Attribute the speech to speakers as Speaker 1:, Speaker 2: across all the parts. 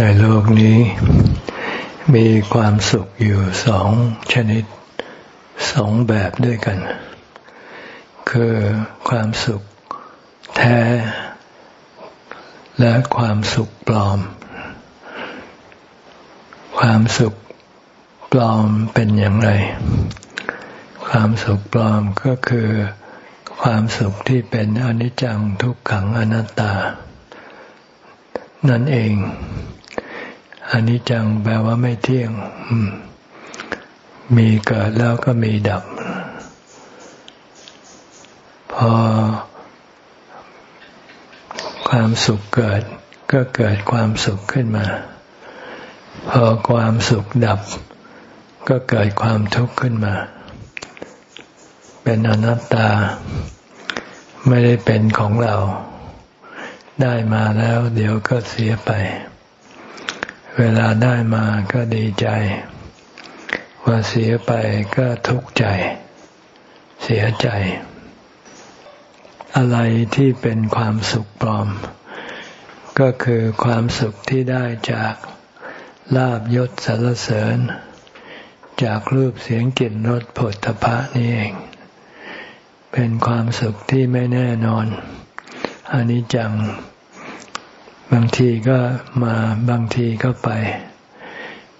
Speaker 1: ในโลกนี้ มีความสุขอยู่สองชนิดสองแบบด้วยกัน คือความสุขแท้ และความสุขปลอม ความสุขปลอมเป็นอย่างไร ความสุขปลอมก็คือความสุขที่เป็นอนิจจังทุกขังอนัตตา นั่นเอง อันนี้จังแปลว่าไม่เที่ยง มีเกิดแล้วก็มีดับ พอ ความสุขเกิด ก็เกิดความสุขขึ้นมา พอความสุขดับ ก็เกิดความทุกข์ขึ้นมา เป็นอนัตตา ไม่ได้เป็นของเรา ได้มาแล้ว เดี๋ยวก็เสียไป เวลาได้มาก็ดีใจ ว่าเสียไปก็ทุกข์ใจ เสียใจ อะไรที่เป็นความสุขปลอม ก็คือความสุขที่ได้จากลาบยศสรรเสริญ จากรูปเสียงกลิ่นรสผลทพะนี่เอง เป็นความสุขที่ไม่แน่นอนอันนี้จัง บางทีก็มาบางทีก็ไป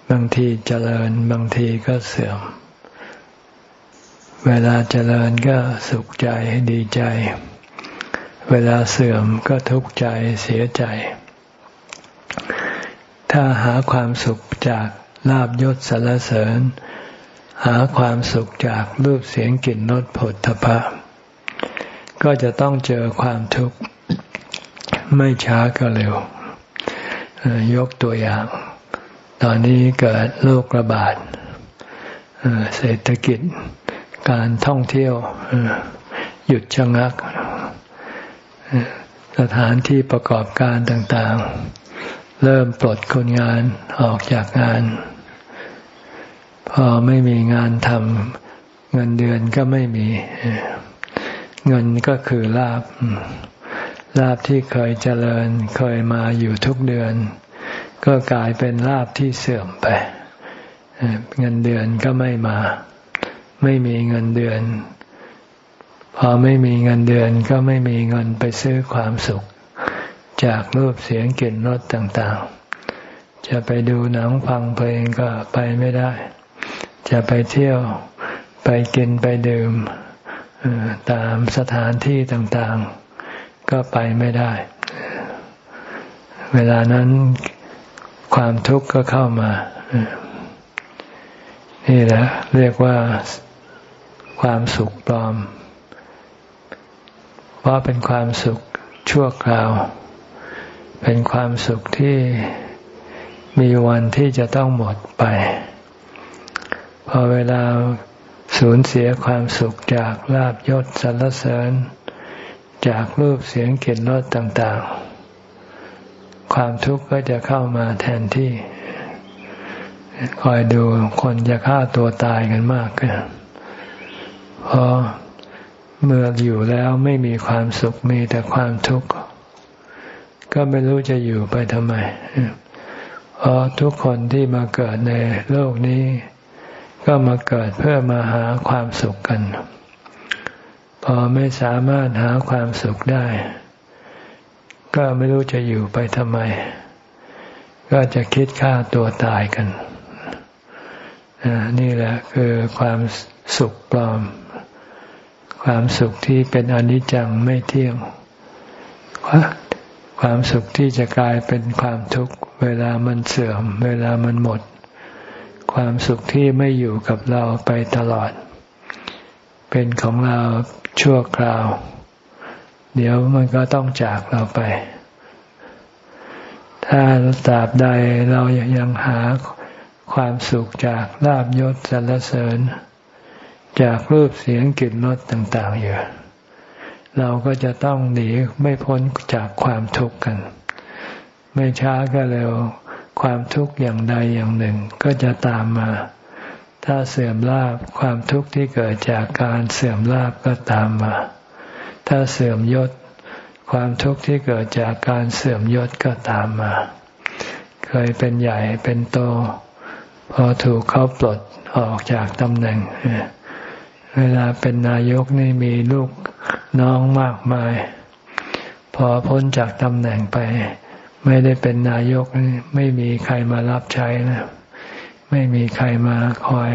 Speaker 1: บางทีเจริญ บางทีก็เสื่อม เวลาเจริญก็สุขใจดีใจ เวลาเสื่อมก็ทุกข์ใจเสียใจ ถ้าหาความสุขจากลาบยศสารเสริญ หาความสุขจากรูปเสียงกลิ่นรสผลทพะ ก็จะต้องเจอความทุกข์ ไม่ช้าก็เร็ว ยกตัวอย่าง ตอนนี้เกิดโรคระบาดเศรษฐกิจการท่องเที่ยวหยุดชะงัก สถานที่ประกอบการต่างๆ เริ่มปลดคนงานออกจากงาน พอไม่มีงานทำเงินเดือนก็ไม่มี เงินก็คือลาบ ลาบที่เคยเจริญเคยมาอยู่ทุกเดือน ก็กลายเป็นลาบที่เสื่อมไป เงินเดือนก็ไม่มา ไม่มีเงินเดือน พอไม่มีเงินเดือนก็ไม่มีเงินไปซื้อความสุข จากรูปเสียงกลิ่นรสต่างๆ จะไปดูหนังฟังเพลงก็ไปไม่ได้ จะไปเที่ยวไปกินไปดื่มตามสถานที่ต่างๆ ก็ไปไม่ได้ เวลานั้นความทุกข์ก็เข้ามา นี่แหละเรียกว่าความสุขปลอม เพราะเป็นความสุขชั่วคราว เป็นความสุขที่มีวันที่จะต้องหมดไป พอเวลาสูญเสียความสุขจากลาบยศสรรเสริญ จากรูปเสียงกลิ่นรสต่างๆ ความทุกข์ก็จะเข้ามาแทนที่ คอยดูคนจะฆ่าตัวตายกันมากขึ้นเพราะเมื่ออยู่แล้วไม่มีความสุขมีแต่ความทุกข์ ก็ไม่รู้จะอยู่ไปทำไม เพราะทุกคนที่มาเกิดในโลกนี้ ก็มาเกิดเพื่อมาหาความสุขกัน พอไม่สามารถหาความสุขได้ ก็ไม่รู้จะอยู่ไปทำไม ก็จะคิดฆ่าตัวตายกัน นี่แหละคือความสุขปลอม ความสุขที่เป็นอนิจจังไม่เที่ยงความสุขที่จะกลายเป็นความทุกข์ เวลามันเสื่อม เวลามันหมด ความสุขที่ไม่อยู่กับเราไปตลอด เป็นของเรา ชั่วคราว เดี๋ยวมันก็ต้องจากเราไป ถ้าตราบใดเรายังหาความสุขจากลาบยศสรรเสริญ จากรูปเสียงกลิ่นรสต่าง ๆ อยู่ เราก็จะต้องหนีไม่พ้นจากความทุกข์กัน ไม่ช้าก็เร็วความทุกข์อย่างใดอย่างหนึ่งก็จะตามมา ถ้าเสื่อมลาบความทุกข์ที่เกิดจากการเสื่อมลาบก็ตามมา ถ้าเสื่อมยศ ความทุกข์ที่เกิดจากการเสื่อมยศก็ตามมา เคยเป็นใหญ่เป็นโต พอถูกเขาปลดออกจากตำแหน่ง เวลาเป็นนายกนี่มีลูกน้องมากมาย พอพ้นจากตำแหน่งไป ไม่ได้เป็นนายกไม่มีใครมารับใช้นะ ไม่มีใครมาคอย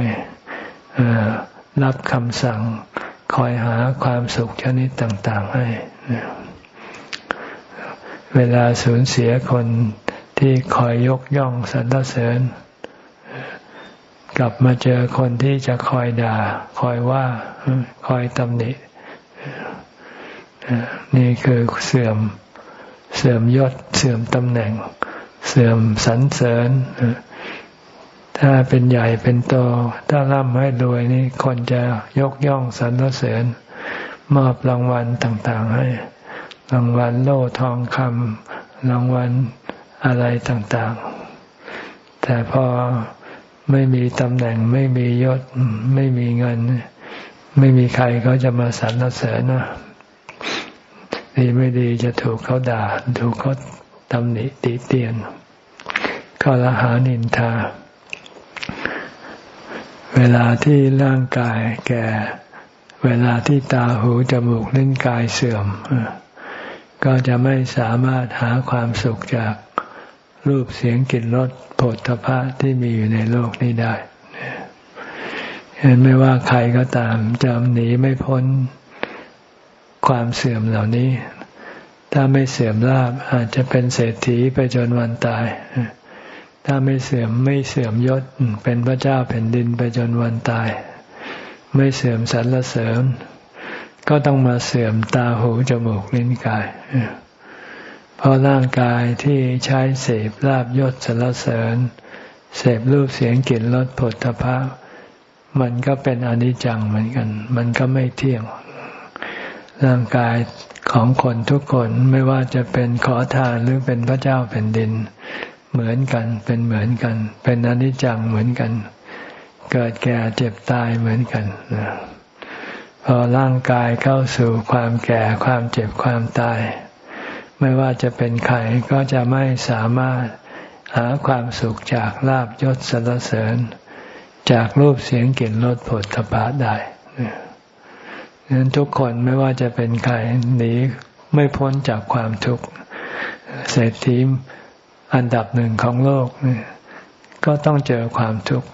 Speaker 1: อรับคำสั่ง คอยหาความสุขชนิดต่าง ๆ ให้ เวลาสูญเสียคนที่คอยยกย่องสรรเสริญ กลับมาเจอคนที่จะคอยด่า คอยว่า คอยตำหนิ นี่คือเสื่อม เสื่อมยศ เสื่อมตำแหน่ง เสื่อมสรรเสริญ ถ้าเป็นใหญ่เป็นโต ถ้าร่ำให้รวยนี่คนจะยกย่องสรรเสริญ มอบรางวัลต่างๆให้ รางวัลโล่ทองคำรางวัลอะไรต่างๆ แต่พอไม่มีตำแหน่งไม่มียศไม่มีเงิน ไม่มีใครเขาจะมาสรรเสริญนะดีไม่ดีจะถูกเขาด่า ถูกเขาตำหนิติเตียนก็ละหานินทา เวลาที่ร่างกายแก่ เวลาที่ตาหูจมูกลิ้นกายเสื่อม ก็จะไม่สามารถหาความสุขจากรูปเสียงกลิ่นรสผฏฐพะที่มีอยู่ในโลกนี้ได้เห็นไม่ว่าใครก็ตามจะหนีไม่พ้นความเสื่อมเหล่านี้ ถ้าไม่เสื่อมลาบอาจจะเป็นเศรษฐีไปจนวันตาย ถ้าไม่เสื่อมไม่เสื่อมยศเป็นพระเจ้าแผ่นดินไปจนวันตาย ไม่เสื่อมสรรเสริญ ก็ต้องมาเสื่อมตาหูจมูกลิ้นกายเพราะร่างกายที่ใช้เสพลาบยศสรรเสริญ เสพรูปเสียงกลิ่นรสผลตภะมันก็เป็นอนิจจังเหมือนกัน มันก็ไม่เที่ยง ร่างกายของคนทุกคนไม่ว่าจะเป็นขอทานหรือเป็นพระเจ้าแผ่นดิน เหมือนกัน เป็นเหมือนกัน เป็นอนิจจังเหมือนกัน เกิดแก่เจ็บตายเหมือนกันพอร่างกายเข้าสู่ความแก่ความเจ็บความตาย ไม่ว่าจะเป็นใครก็จะไม่สามารถหาความสุขจากลาบยศสรรเสริญ จากรูปเสียงกลิ่นรสผลทพะได้ดังนั้นทุกคนไม่ว่าจะเป็นใครหนีไม่พ้นจากความทุกข์เศรษฐี อันดับหนึ่งของโลกก็ต้องเจอความทุกข์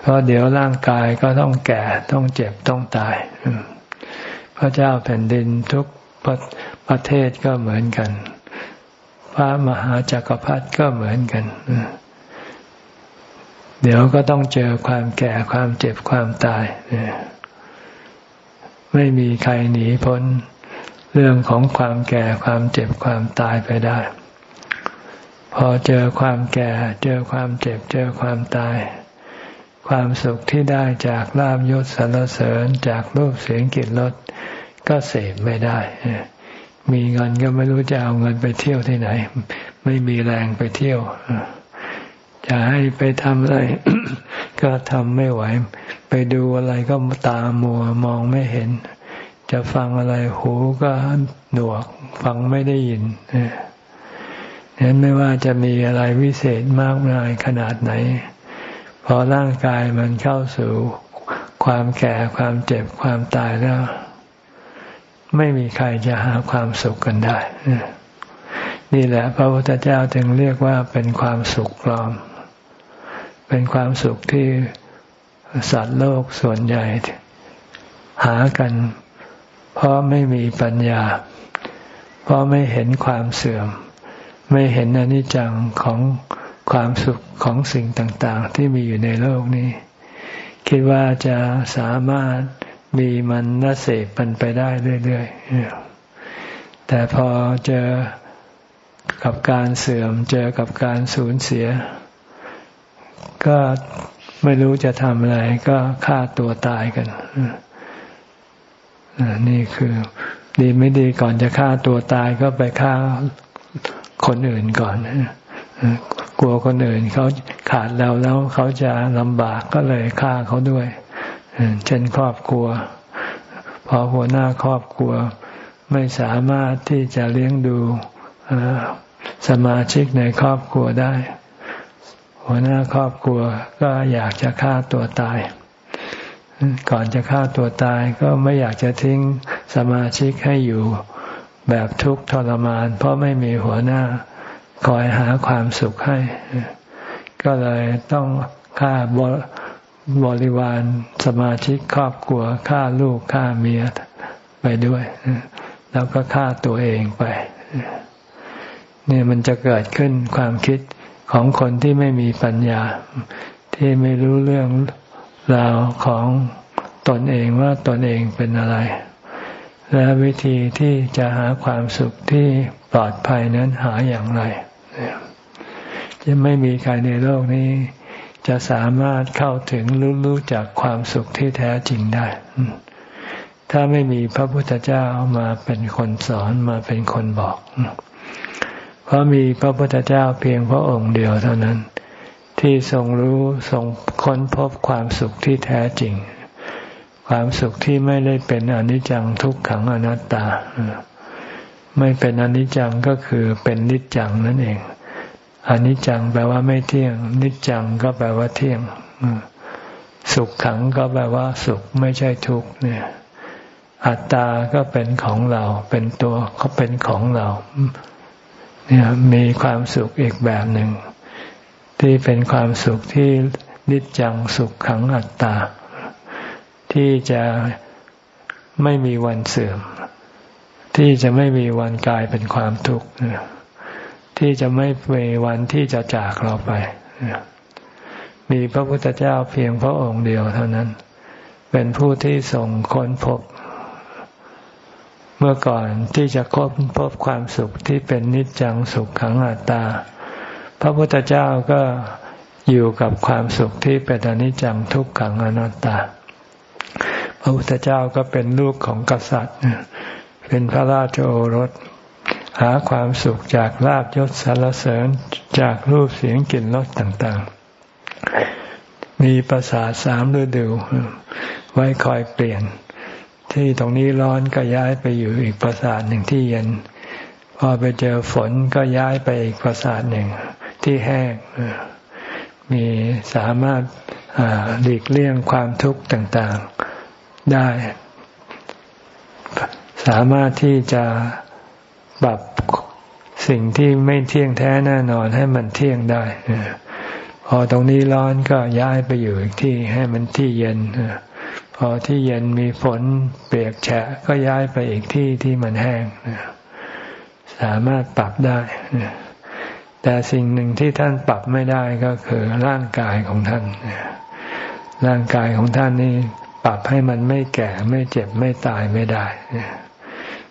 Speaker 1: เพราะเดี๋ยวร่างกายก็ต้องแก่ต้องเจ็บต้องตาย พระเจ้าแผ่นดินทุกประเทศก็เหมือนกัน พระมหาจักรพรรดิก็เหมือนกัน เดี๋ยวก็ต้องเจอความแก่ความเจ็บความตาย ไม่มีใครหนีพ้น เรื่องของความแก่ความเจ็บความตายไปได้ พอเจอความแก่ เจอความเจ็บ เจอความตาย ความสุขที่ได้จากลาบยศสรรเสริญจากรูปเสียงกลิ่นรสก็เสพไม่ได้ มีเงินก็ไม่รู้จะเอาเงินไปเที่ยวที่ไหน ไม่มีแรงไปเที่ยว จะให้ไปทำอะไร ก็ทำไม่ไหว ไปดูอะไรก็ตามัวมองไม่เห็น จะฟังอะไรหูก็หนวก ฟังไม่ได้ยินเห็นไม่ว่าจะมีอะไรวิเศษมากมายขนาดไหน พอร่างกายมันเข้าสู่ความแก่ความเจ็บความตายแล้ว ไม่มีใครจะหาความสุขกันได้ นี่แหละ พระพุทธเจ้าจึงเรียกว่าเป็นความสุขปลอม เป็นความสุขที่สัตว์โลกส่วนใหญ่ หากัน เพราะไม่มีปัญญา เพราะไม่เห็นความเสื่อม ไม่เห็นอนิจจังของความสุขของสิ่งต่างๆ ที่มีอยู่ในโลกนี้ คิดว่าจะสามารถมีมันน่เสพมันไปได้เรื่อยๆ แต่พอเจอกับการเสื่อมเจอกับการสูญเสีย ก็ไม่รู้จะทำอะไรก็ฆ่าตัวตายกันนี่คือ ดีไม่ดีก่อนจะฆ่าตัวตายก็ไปฆ่า คนอื่นก่อนกลัวคนอื่นเขาขาดเราแล้วเขาจะลำบากก็เลยฆ่าเขาด้วยเช่นครอบครัว พอหัวหน้าครอบครัวไม่สามารถที่จะเลี้ยงดูสมาชิกในครอบครัวได้ หัวหน้าครอบครัวก็อยากจะฆ่าตัวตาย ก่อนจะฆ่าตัวตายก็ไม่อยากจะทิ้งสมาชิกให้อยู่ แบบทุกข์ทรมาน เพราะไม่มีหัวหน้า คอยหาความสุขให้ ก็เลยต้องฆ่าบริวารสมาชิกครอบครัวฆ่าลูกฆ่าเมียไปด้วย แล้วก็ฆ่าตัวเองไปเนี่ยมันจะเกิดขึ้นความคิดของคนที่ไม่มีปัญญา ที่ไม่รู้เรื่องราวของตนเองว่าตนเองเป็นอะไร และวิธีที่จะหาความสุขที่ปลอดภัยนั้นหาอย่างไร จะไม่มีใครในโลกนี้ จะสามารถเข้าถึงรู้รู้จักความสุขที่แท้จริงได้ ถ้าไม่มีพระพุทธเจ้ามาเป็นคนสอนมาเป็นคนบอก เพราะมีพระพุทธเจ้าเพียงพระองค์เดียวเท่านั้น ที่ทรงรู้ทรงค้นพบความสุขที่แท้จริง ความสุขที่ไม่ได้เป็นอนิจจังทุกขังอนัตตา ไม่เป็นอนิจจังก็คือเป็นนิจจังนั่นเองอนิจจังแปลว่าไม่เที่ยง นิจจังก็แปลว่าเที่ยงสุขขังก็แปลว่า สุขไม่ใช่ทุกข์เนี่ย อัตตาก็เป็นของเรา เป็นตัวเขาเป็นของเรา เนี่ยมีความสุขอีกแบบหนึ่ง ที่เป็นความสุขที่นิจจังสุขขังอัตตา ที่จะไม่มีวันเสื่อม ที่จะไม่มีวันกลายเป็นความทุกข์ที่จะไม่มีวันที่จะจากเราไป มีพระพุทธเจ้าเพียงพระองค์เดียวเท่านั้น เป็นผู้ที่ส่งค้นพบ เมื่อก่อนที่จะค้นพบความสุขที่เป็นนิจจังสุขขังอัตตา พระพุทธเจ้าก็อยู่กับความสุขที่เป็นอนิจจังทุกขังอนัตตา พระพุทธเจ้าก็เป็นลูกของกษัตริย์ เป็นพระราชโอรส หาความสุขจากลาบยศสารเสริญจากรูปเสียงกลิ่นรสต่างๆ มีประสาทสามฤดูไว้คอยเปลี่ยน ที่ตรงนี้ร้อนก็ย้ายไปอยู่อีกปราสาทหนึ่งที่เย็น พอไปเจอฝนก็ย้ายไปอีกปราสาทหนึ่งที่แห้งมีสามารถหลีกเลี่ยงความทุกข์ต่างๆ ได้ สามารถที่จะปรับสิ่งที่ไม่เที่ยงแท้แน่นอนให้มันเที่ยงได้พอตรงนี้ร้อนก็ย้ายไปอยู่อีกที่ให้มันที่เย็นพอที่เย็นมีฝนเปียกแฉะก็ย้ายไปอีกที่ที่มันแห้งสามารถปรับได้แต่สิ่งหนึ่งที่ท่านปรับไม่ได้ก็คือร่างกายของท่านร่างกายของท่านนี่ ปรับให้มันไม่แก่ไม่เจ็บไม่ตายไม่ได้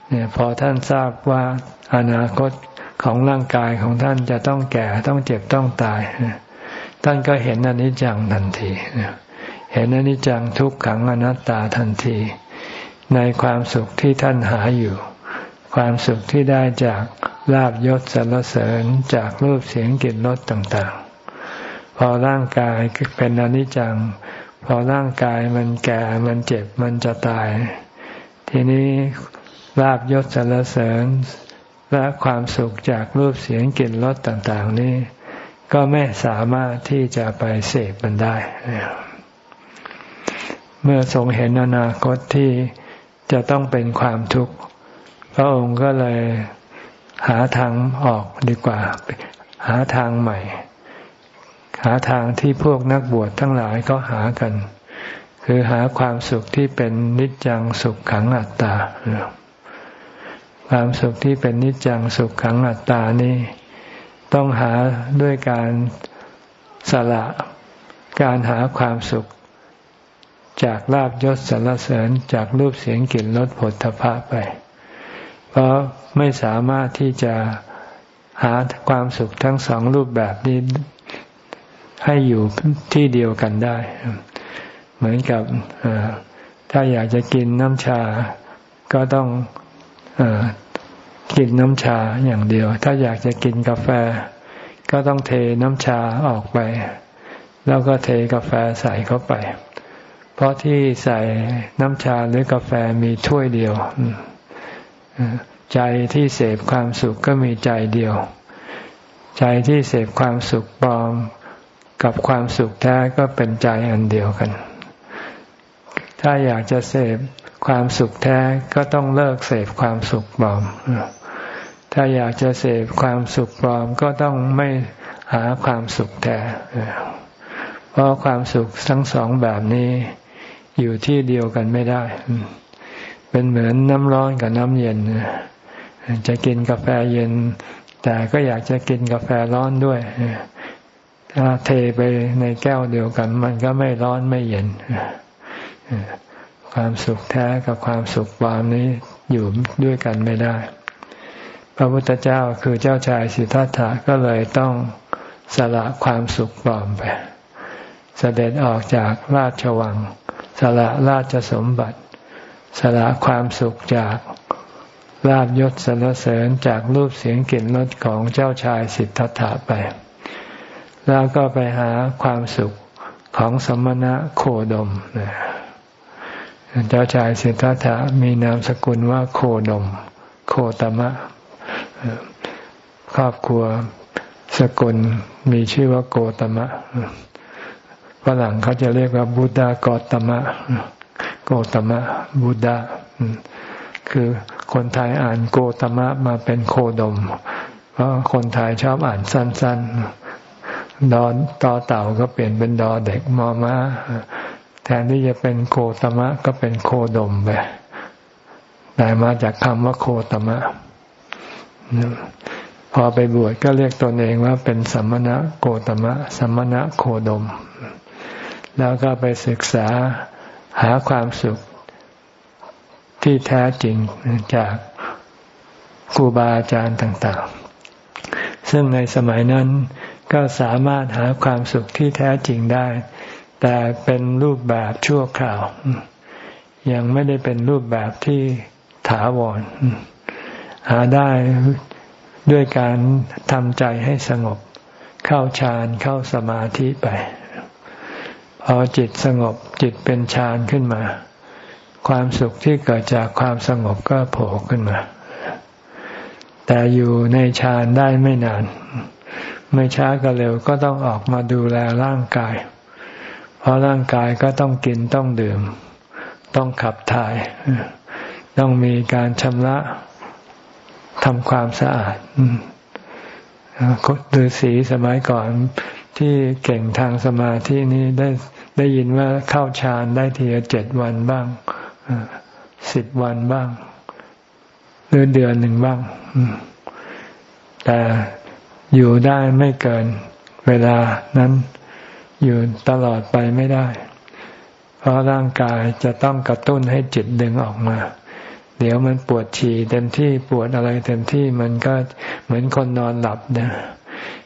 Speaker 1: เนี่ยพอท่านทราบว่าอนาคตของร่างกายของท่านจะต้องแก่ต้องเจ็บต้องตาย ท่านก็เห็นอนิจจังทันทีเห็นอนิจจังทุกขังอนัตตาทันที ในความสุขที่ท่านหาอยู่ ความสุขที่ได้จากลาบยศสรรเสริญจากรูปเสียงกลิ่นรสต่างๆ พอร่างกายเป็นอนิจจัง พอร่างกายมันแก่มันเจ็บมันจะตาย ทีนี้ลาบยศสรรเสริญและความสุขจากรูปเสียงกลิ่นรสต่างๆ นี้ ก็ไม่สามารถที่จะไปเสพมันได้ เมื่อทรงเห็นอนาคตที่จะต้องเป็นความทุกข์พระองค์ก็เลยหาทางออกดีกว่า หาทางใหม่ หาทางที่พวกนักบวชทั้งหลายก็หากัน คือหาความสุขที่เป็นนิจจังสุขขังอัตตา ความสุขที่เป็นนิจจังสุขขังอัตตานี้ ต้องหาด้วยการสละการหาความสุขจากลาบยศสรรเสริญจากรูปเสียงกลิ่นรสผลทพะไป เพราะไม่สามารถที่จะหาความสุขทั้งสองรูปแบบนี้ ให้อยู่ที่เดียวกันได้ เหมือนกับถ้าอยากจะกินน้ำชา ก็ต้องอกินน้ำชาอย่างเดียว ถ้าอยากจะกินกาแฟ ก็ต้องเทน้ำชาออกไป แล้วก็เทกาแฟใส่เข้าไป เพราะที่ใส่น้ำชาหรือกาแฟมีถ้วยเดียวใจที่เสพความสุขก็มีใจเดียว ใจที่เสพความสุขปลอม กับความสุขแท้ก็เป็นใจอันเดียวกัน ถ้าอยากจะเสพความสุขแท้ก็ต้องเลิกเสพความสุขปลอม ถ้าอยากจะเสพความสุขปลอมก็ต้องไม่หาความสุขแท้เพราะความสุขทั้งสองแบบนี้อยู่ที่เดียวกันไม่ได้ เป็นเหมือนน้ำร้อนกับน้ำเย็น จะกินกาแฟเย็น แต่ก็อยากจะกินกาแฟร้อนด้วย ถ้าเทไปในแก้วเดียวกัน มันก็ไม่ร้อนไม่เย็น ความสุขแท้กับความสุขปลอมนี้อยู่ด้วยกันไม่ได้ พระพุทธเจ้าคือเจ้าชายสิทธัตถะก็เลยต้องสละความสุขปลอมไป เสด็จออกจากราชวัง สละราชสมบัติ สละความสุขจากลาบยศสรรเสริญจากรูปเสียงกลิ่นรสของเจ้าชายสิทธัตถะไป แล้วก็ไปหาความสุขของสมณะโคดมเจ้าชายสิทธัตถะมีนามสกุลว่าโคดม โคตมะ ครอบครัวสกุลมีชื่อว่าโกตมะฝรั่งเขาจะเรียกว่าบุดากตมะ โกตมะบุดาคือคนไทยอ่านโกตมะมาเป็นโคดม เพราะคนไทยชอบอ่านสั้น ๆ ดอต่อเต่าก็เปลี่ยนเป็นดอเด็กมอมาแทนที่จะเป็นโคตมะก็เป็นโคดมไปได้มาจากคำว่าโคตมะ พอไปบวชก็เรียกตนเองว่าเป็นสัมมณะโกตมะ สัมมณะโคดม แล้วก็ไปศึกษาหาความสุขที่แท้จริงจากครูบาอาจารย์ต่าง ๆ ซึ่งในสมัยนั้น ก็สามารถหาความสุขที่แท้จริงได้ แต่เป็นรูปแบบชั่วคราว ยังไม่ได้เป็นรูปแบบที่ถาวร หาได้ด้วยการทำใจให้สงบ เข้าฌานเข้าสมาธิไป พอจิตสงบจิตเป็นฌานขึ้นมา ความสุขที่เกิดจากความสงบก็โผล่ขึ้นมา แต่อยู่ในฌานได้ไม่นาน ไม่ช้าก็เร็วก็ต้องออกมาดูแลร่างกาย เพราะร่างกายก็ต้องกินต้องดื่ม ต้องขับถ่าย ต้องมีการชำระทำความสะอาดฤาษีสมัยก่อนที่เก่งทางสมาธินี้ได้ได้ยินว่าเข้าฌานได้ทีเจ็ดวันบ้างสิบวันบ้าง หรือเดือนหนึ่งบ้างแต่ อยู่ได้ไม่เกินเวลานั้นอยู่ตลอดไปไม่ได้ เพราะร่างกายจะต้องกระตุ้นให้จิตดึงออกมา เดี๋ยวมันปวดฉี่เต็มที่ปวดอะไรเต็มที่มันก็เหมือนคนนอนหลับนะ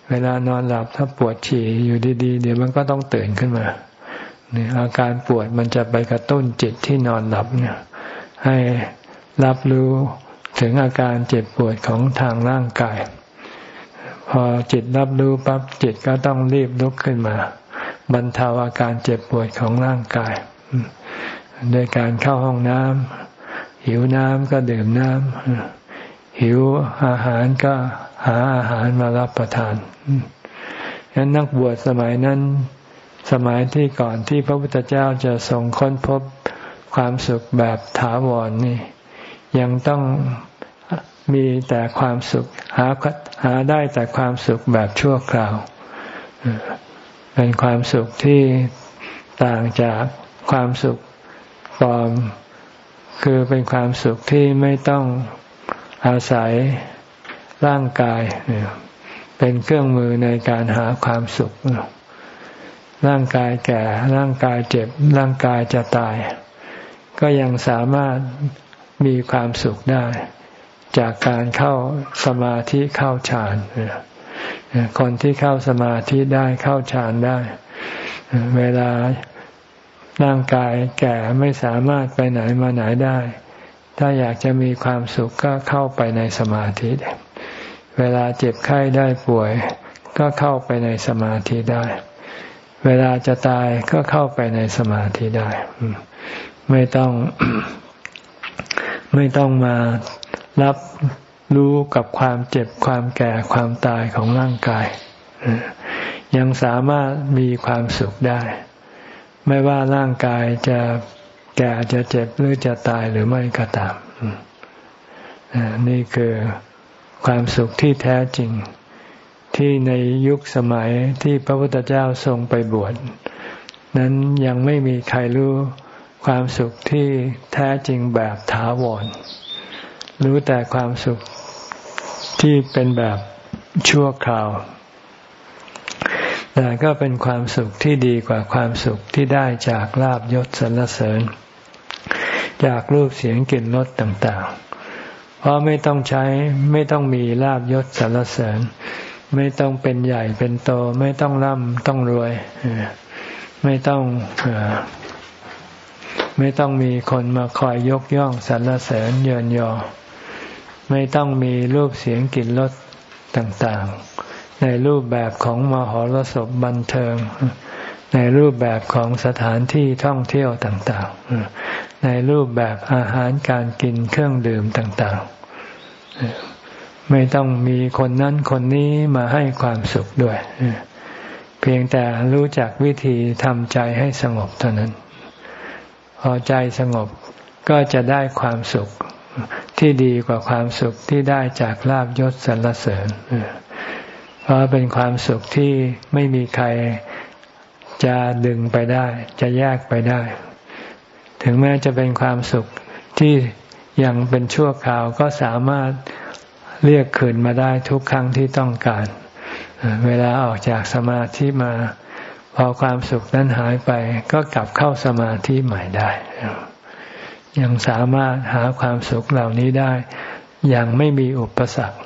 Speaker 1: เวลานอนหลับถ้าปวดฉี่อยู่ดีๆ เดี๋ยวมันก็ต้องตื่นขึ้นมาเนี่ยอาการปวดมันจะไปกระตุ้นจิตที่นอนหลับเนี่ย ให้รับรู้ถึงอาการเจ็บปวดของทางร่างกาย พอจิตรับรู้ปั๊บจิตก็ต้องรีบลุกขึ้นมา บรรเทาอาการเจ็บปวดของร่างกายโดยการเข้าห้องน้ำหิวน้ำก็ดื่มน้ำหิวอาหารก็หาอาหารมารับประทานฉะนั้นนักบวชสมัยนั้นสมัยที่ก่อนที่พระพุทธเจ้าจะทรงค้นพบความสุขแบบถาวรนนี่ยังต้อง มีแต่ความสุข หาหาได้แต่ความสุขแบบชั่วคราว เป็นความสุขที่ต่างจากความสุขปลอม คือเป็นความสุขที่ไม่ต้องอาศัยร่างกายเป็นเครื่องมือในการหาความสุข ร่างกายแก่ ร่างกายเจ็บ ร่างกายจะตาย ก็ยังสามารถมีความสุขได้ จากการเข้าสมาธิเข้าฌานคนที่เข้าสมาธิได้เข้าฌานได้ เวลาร่างกายแก่ไม่สามารถไปไหนมาไหนได้ ถ้าอยากจะมีความสุขก็เข้าไปในสมาธิ เวลาเจ็บไข้ได้ป่วย ก็เข้าไปในสมาธิได้ เวลาจะตายก็เข้าไปในสมาธิได้ ไม่ต้องไม่ต้องมา รับรู้กับความเจ็บความแก่ความตายของร่างกาย ยังสามารถมีความสุขได้ ไม่ว่าร่างกายจะแก่จะเจ็บหรือจะตายหรือไม่ก็ตามนี่คือความสุขที่แท้จริง ที่ในยุคสมัยที่พระพุทธเจ้าทรงไปบวชนั้นยังไม่มีใครรู้ความสุขที่แท้จริงแบบถาวร รู้แต่ความสุขที่เป็นแบบชั่วคราว แต่ก็เป็นความสุขที่ดีกว่าความสุขที่ได้จากลาบยศสรรเสริญ จากรูปเสียงกลิ่นรสต่าง ๆ เพราะไม่ต้องใช้ไม่ต้องมีลาบยศสรรเสริญ ไม่ต้องเป็นใหญ่เป็นโต ไม่ต้องร่ำต้องรวย ไม่ต้องไม่ต้องมีคนมาคอยยกย่องสรรเสริญเยินยอ ไม่ต้องมีรูปเสียงกลิ่นรสต่างๆ ในรูปแบบของมหรสพบันเทิง ในรูปแบบของสถานที่ท่องเที่ยวต่างๆ ในรูปแบบอาหารการกินเครื่องดื่มต่างๆ ไม่ต้องมีคนนั้นคนนี้มาให้ความสุขด้วย เพียงแต่รู้จักวิธีทำใจให้สงบเท่านั้น พอใจสงบก็จะได้ความสุข ที่ดีกว่าความสุขที่ได้จากลาบยศสรรเสริญ เพราะเป็นความสุขที่ไม่มีใครจะดึงไปได้ จะแยกไปได้ ถึงแม้จะเป็นความสุขที่ยังเป็นชั่วคราวก็สามารถเรียกคืนมาได้ทุกครั้งที่ต้องการ เวลาออกจากสมาธิมา พอความสุขนั้นหายไป ก็กลับเข้าสมาธิใหม่ได้ ยังสามารถหาความสุขเหล่านี้ได้ อย่างไม่มีอุปสรรค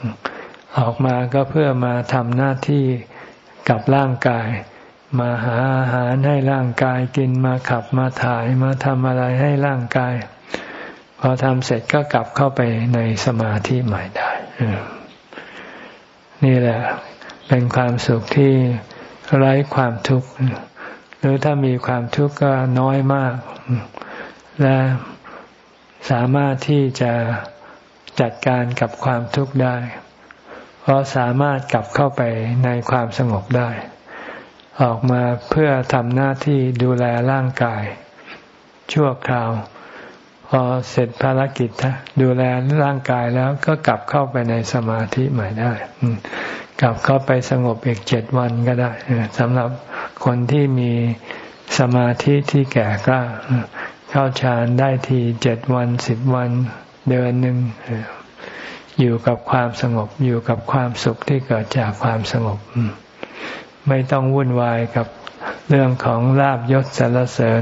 Speaker 1: ออกมาก็เพื่อมาทำหน้าที่กับร่างกาย มาหาอาหารให้ร่างกายกินมาขับมาถ่ายมาทำอะไรให้ร่างกาย พอทำเสร็จก็กลับเข้าไปในสมาธิใหม่ได้ นี่แหละเป็นความสุขที่ไร้ความทุกข์ หรือถ้ามีความทุกข์ก็น้อยมาก และ สามารถที่จะจัดการกับความทุกข์ได้ เพราะสามารถกลับเข้าไปในความสงบได้ ออกมาเพื่อทำหน้าที่ดูแลร่างกาย ชั่วคราว พอเสร็จภารกิจดูแลร่างกายแล้วก็กลับเข้าไปในสมาธิใหม่ได้ กลับเข้าไปสงบอีกเจ็ดวันก็ได้สำหรับคนที่มีสมาธิที่แก่กล้า เข้าฌานได้ทีเจ็ดวันสิบวันเดือนหนึ่งอยู่กับความสงบอยู่กับความสุขที่เกิดจากความสงบ ไม่ต้องวุ่นวายกับเรื่องของลาบยศสรรเสริญ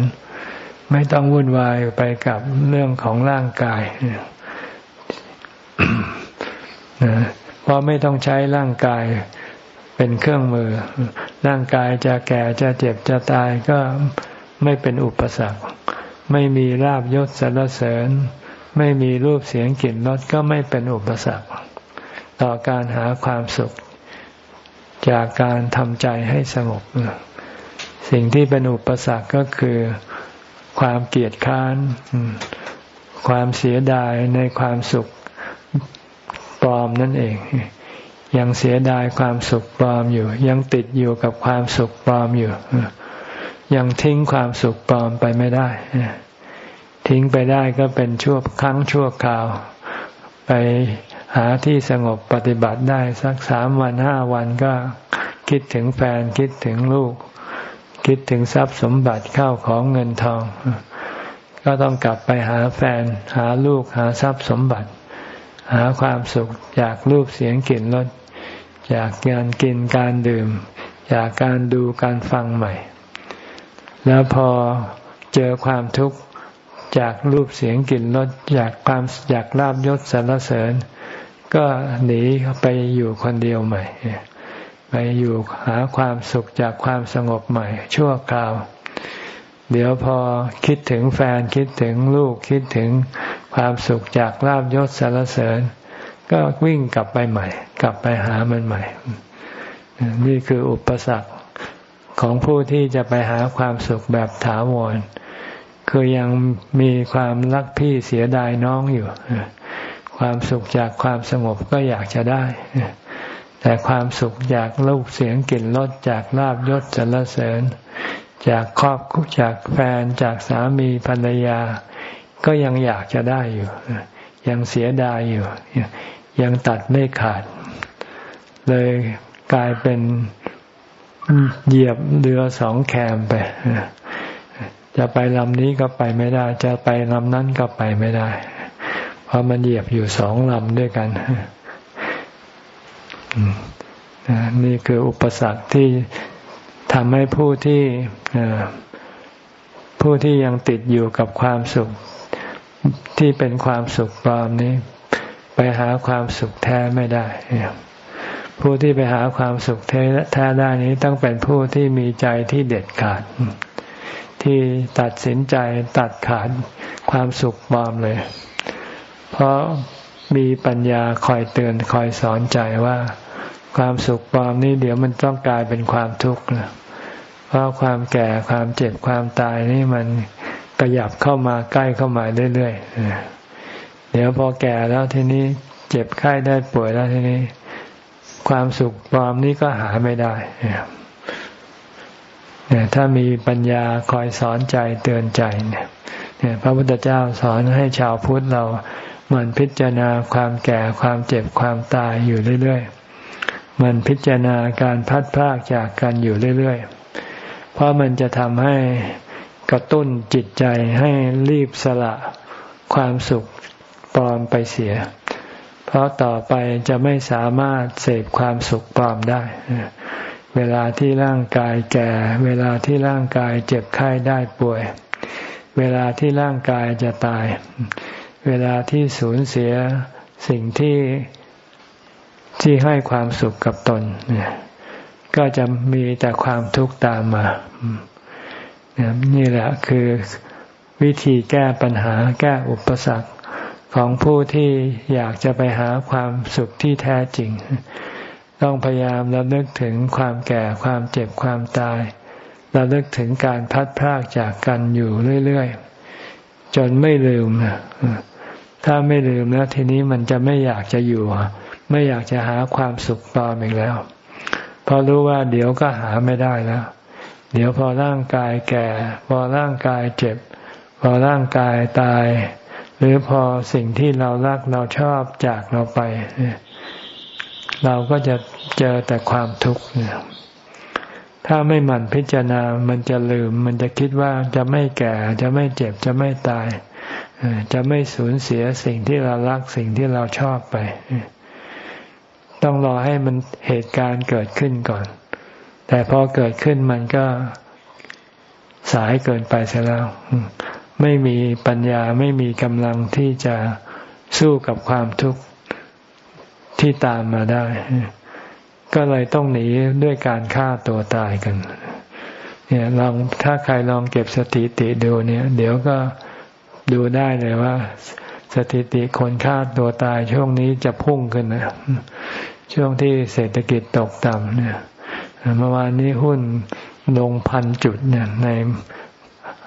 Speaker 1: ไม่ต้องวุ่นวายไปกับเรื่องของร่างกายเพราะไม่ต้องใช้ร่างกายเป็นเครื่องมือ ร่างกายจะแก่จะเจ็บจะตายก็ไม่เป็นอุปสรรค ไม่มีลาบยศสรรเสริญ ไม่มีรูปเสียงกลิ่นรสก็ไม่เป็นอุปสรรค ต่อการหาความสุข จากการทำใจให้สงบ สิ่งที่เป็นอุปสรรคก็คือความเกียดค้าน ความเสียดายในความสุขปลอมนั่นเอง ยังเสียดายความสุขปลอมอยู่ ยังติดอยู่กับความสุขปลอมอยู่ ยังทิ้งความสุขปลอมไปไม่ได้ ทิ้งไปได้ก็เป็นชั่วครั้งชั่วคราว ไปหาที่สงบปฏิบัติได้สักสามวันห้าวันก็คิดถึงแฟนคิดถึงลูก คิดถึงทรัพย์สมบัติเข้าของเงินทอง ก็ต้องกลับไปหาแฟนหาลูกหาทรัพย์สมบัติ หาความสุขจากรูปเสียงกลิ่นรสจากการกินการดื่ม จากการดูการฟังใหม่ แล้วพอเจอความทุกข์จากรูปเสียงกลิ่นรสจากความอยากลาบยศสรรเสริญ ก็หนีไปอยู่คนเดียวใหม่ ไปอยู่หาความสุขจากความสงบใหม่ ชั่วคราว เดี๋ยวพอคิดถึงแฟนคิดถึงลูกคิดถึงความสุขจากลาบยศสารเสริญ ก็วิ่งกลับไปใหม่ กลับไปหามันใหม่ นี่คืออุปสรรค ของผู้ที่จะไปหาความสุขแบบถาวร คือยังมีความรักพี่เสียดายน้องอยู่ ความสุขจากความสงบก็อยากจะได้ แต่ความสุขจากรูปเสียงกลิ่นรสจากลาบยศสรรเสริญ จากครอบครัวจากแฟนจากสามีภรรยา ก็ยังอยากจะได้อยู่ ยังเสียดายอยู่ ยังตัดไม่ขาด เลยกลายเป็น เหยียบเรือสองแคมไป จะไปลำนี้ก็ไปไม่ได้ จะไปลำนั้นก็ไปไม่ได้ เพราะมันเหยียบอยู่สองลำด้วยกันนี่คืออุปสรรคที่ทำให้ผู้ที่ผู้ที่ยังติดอยู่กับความสุขที่เป็นความสุขปลอมนี้ ไปหาความสุขแท้ไม่ได้ ผู้ที่ไปหาความสุขแท้ได้นี้ต้องเป็นผู้ที่มีใจที่เด็ดขาด ที่ตัดสินใจตัดขาดความสุขปลอมเลย เพราะมีปัญญาคอยเตือนคอยสอนใจว่า ความสุขปลอมนี้เดี๋ยวมันต้องกลายเป็นความทุกข์เพราะความแก่ความเจ็บความตายนี่มันกระยับเข้ามาใกล้เข้ามาเรื่อยๆเดี๋ยวพอแก่แล้วทีนี้ เจ็บไข้ได้ป่วยแล้วทีนี้ ความสุขปลอมนี้ก็หาไม่ได้เนี่ยถ้ามีปัญญาคอยสอนใจเตือนใจเนี่ยพระพุทธเจ้าสอนให้ชาวพุทธเรามันพิจารณาความแก่ความเจ็บความตายอยู่เรื่อยๆ มันพิจารณาการพัดพากจากกันอยู่เรื่อยๆ เพราะมันจะทำให้กระตุ้นจิตใจให้รีบสละความสุขปลอมไปเสีย เพราะต่อไปจะไม่สามารถเสพความสุขปลอมได้ เวลาที่ร่างกายแก่ เวลาที่ร่างกายเจ็บไข้ได้ป่วย เวลาที่ร่างกายจะตาย เวลาที่สูญเสียสิ่งที่ที่ให้ความสุขกับตน ก็จะมีแต่ความทุกข์ตามมา นี่แหละคือวิธีแก้ปัญหาแก้อุปสรรค ของผู้ที่อยากจะไปหาความสุขที่แท้จริง ต้องพยายามระลึกถึงความแก่ความเจ็บความตายระลึกถึงการพัดพรากจากกันอยู่เรื่อยๆจนไม่ลืมถ้าไม่ลืมแล้วทีนี้มันจะไม่อยากจะอยู่ ไม่อยากจะหาความสุขต่ออีกแล้วเพราะรู้ว่าเดี๋ยวก็หาไม่ได้แล้ว เดี๋ยวพอร่างกายแก่ พอร่างกายเจ็บ พอร่างกายตาย หรือพอสิ่งที่เรารักเราชอบจากเราไป เราก็จะเจอแต่ความทุกข์ถ้าไม่หมั่นพิจารณา มันจะลืม มันจะคิดว่าจะไม่แก่ จะไม่เจ็บ จะไม่ตาย จะไม่สูญเสียสิ่งที่เรารักสิ่งที่เราชอบไป ต้องรอให้มันเหตุการณ์เกิดขึ้นก่อน แต่พอเกิดขึ้นมันก็สายเกินไปเสียแล้ว ไม่มีปัญญาไม่มีกำลังที่จะสู้กับความทุกข์ที่ตามมาได้ ก็เลยต้องหนีด้วยการฆ่าตัวตายกัน เนี่ยลองถ้าใครลองเก็บสถิติดูเนี่ย เดี๋ยวก็ดูได้เลยว่า สถิติคนฆ่าตัวตายช่วงนี้จะพุ่งขึ้นนะช่วงที่เศรษฐกิจตกต่ำเนี่ยเมื่อวานนี้หุ้นลงพันจุดเนี่ยใน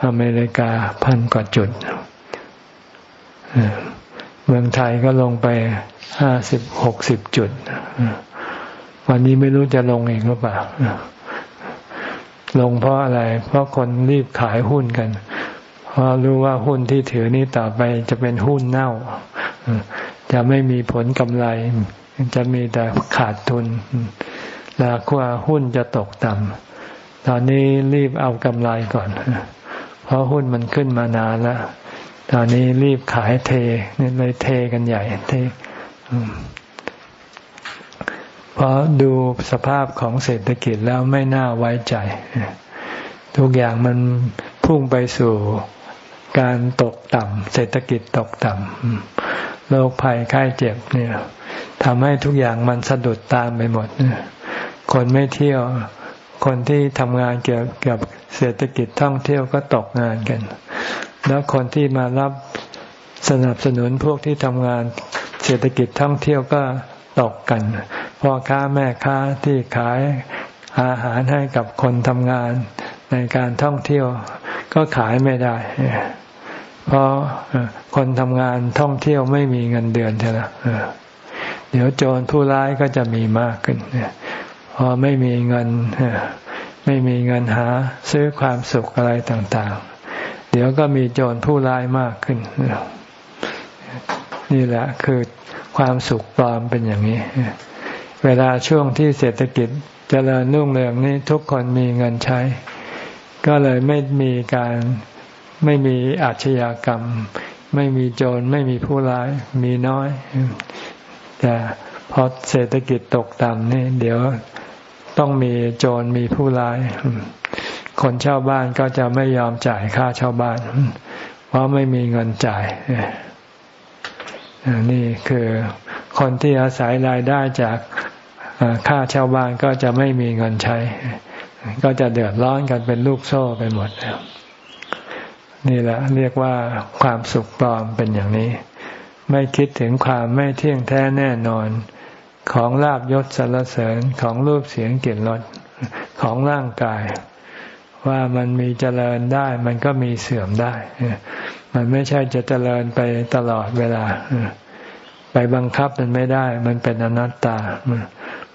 Speaker 1: อเมริกาพันกว่าจุด เมืองไทยก็ลงไปห้าสิบหกสิบจุด วันนี้ไม่รู้จะลงอีกหรือเปล่า ลงเพราะอะไร เพราะคนรีบขายหุ้นกัน เพราะรู้ว่าหุ้นที่ถือนี้ต่อไปจะเป็นหุ้นเน่า จะไม่มีผลกำไร จะมีแต่ขาดทุน ราคาหุ้นจะตกต่ำตอนนี้รีบเอากำไรก่อน เพราะหุ้นมันขึ้นมานานแล้ว ตอนนี้รีบขายเทนี่เลยเทกันใหญ่เทเพราะดูสภาพของเศรษฐกิจแล้วไม่น่าไว้ใจ ทุกอย่างมันพุ่งไปสู่การตกต่ำเศรษฐกิจตกต่ำโรคภัยไข้เจ็บเนี่ยทำให้ทุกอย่างมันสะดุดตามไปหมดคนไม่เที่ยว คนที่ทำงานเกี่ยวกับเศรษฐกิจท่องเที่ยวก็ตกงานกัน แล้วคนที่มารับสนับสนุนพวกที่ทำงานเศรษฐกิจท่องเที่ยวก็ตกกันพ่อค้าแม่ค้าที่ขายอาหารให้กับคนทำงานในการท่องเที่ยวก็ขายไม่ได้ เพราะคนทำงานท่องเที่ยวไม่มีเงินเดือนใช่ไหมเดี๋ยวโจรผู้ร้ายก็จะมีมากขึ้น พอไม่มีเงิน ไม่มีเงินหาซื้อความสุขอะไรต่างๆ เดี๋ยวก็มีโจรผู้ร้ายมากขึ้น นี่แหละคือความสุขปลอมเป็นอย่างนี้ เวลาช่วงที่เศรษฐกิจเจริญรุ่งเรืองนี้ทุกคนมีเงินใช้ ก็เลยไม่มีการไม่มีอาชญากรรม ไม่มีโจรไม่มีผู้ร้ายมีน้อยแต่พอเศรษฐกิจตกต่ำนี่เดี๋ยว ต้องมีโจรมีผู้ร้าย คนเช่าบ้านก็จะไม่ยอมจ่ายค่าเช่าบ้าน เพราะไม่มีเงินจ่ายนี่คือคนที่อาศัยรายได้จากค่าเช่าบ้านก็จะไม่มีเงินใช้ ก็จะเดือดร้อนกันเป็นลูกโซ่ไปหมด นี่แหละเรียกว่าความสุขปลอมเป็นอย่างนี้ ไม่คิดถึงความไม่เที่ยงแท้แน่นอน ของลาบยศสรรเสริญของรูปเสียงกลิ่นรสของร่างกาย ว่ามันมีเจริญได้ มันก็มีเสื่อมได้ มันไม่ใช่จะเจริญไปตลอดเวลา ไปบังคับมันไม่ได้ มันเป็นอนัตตา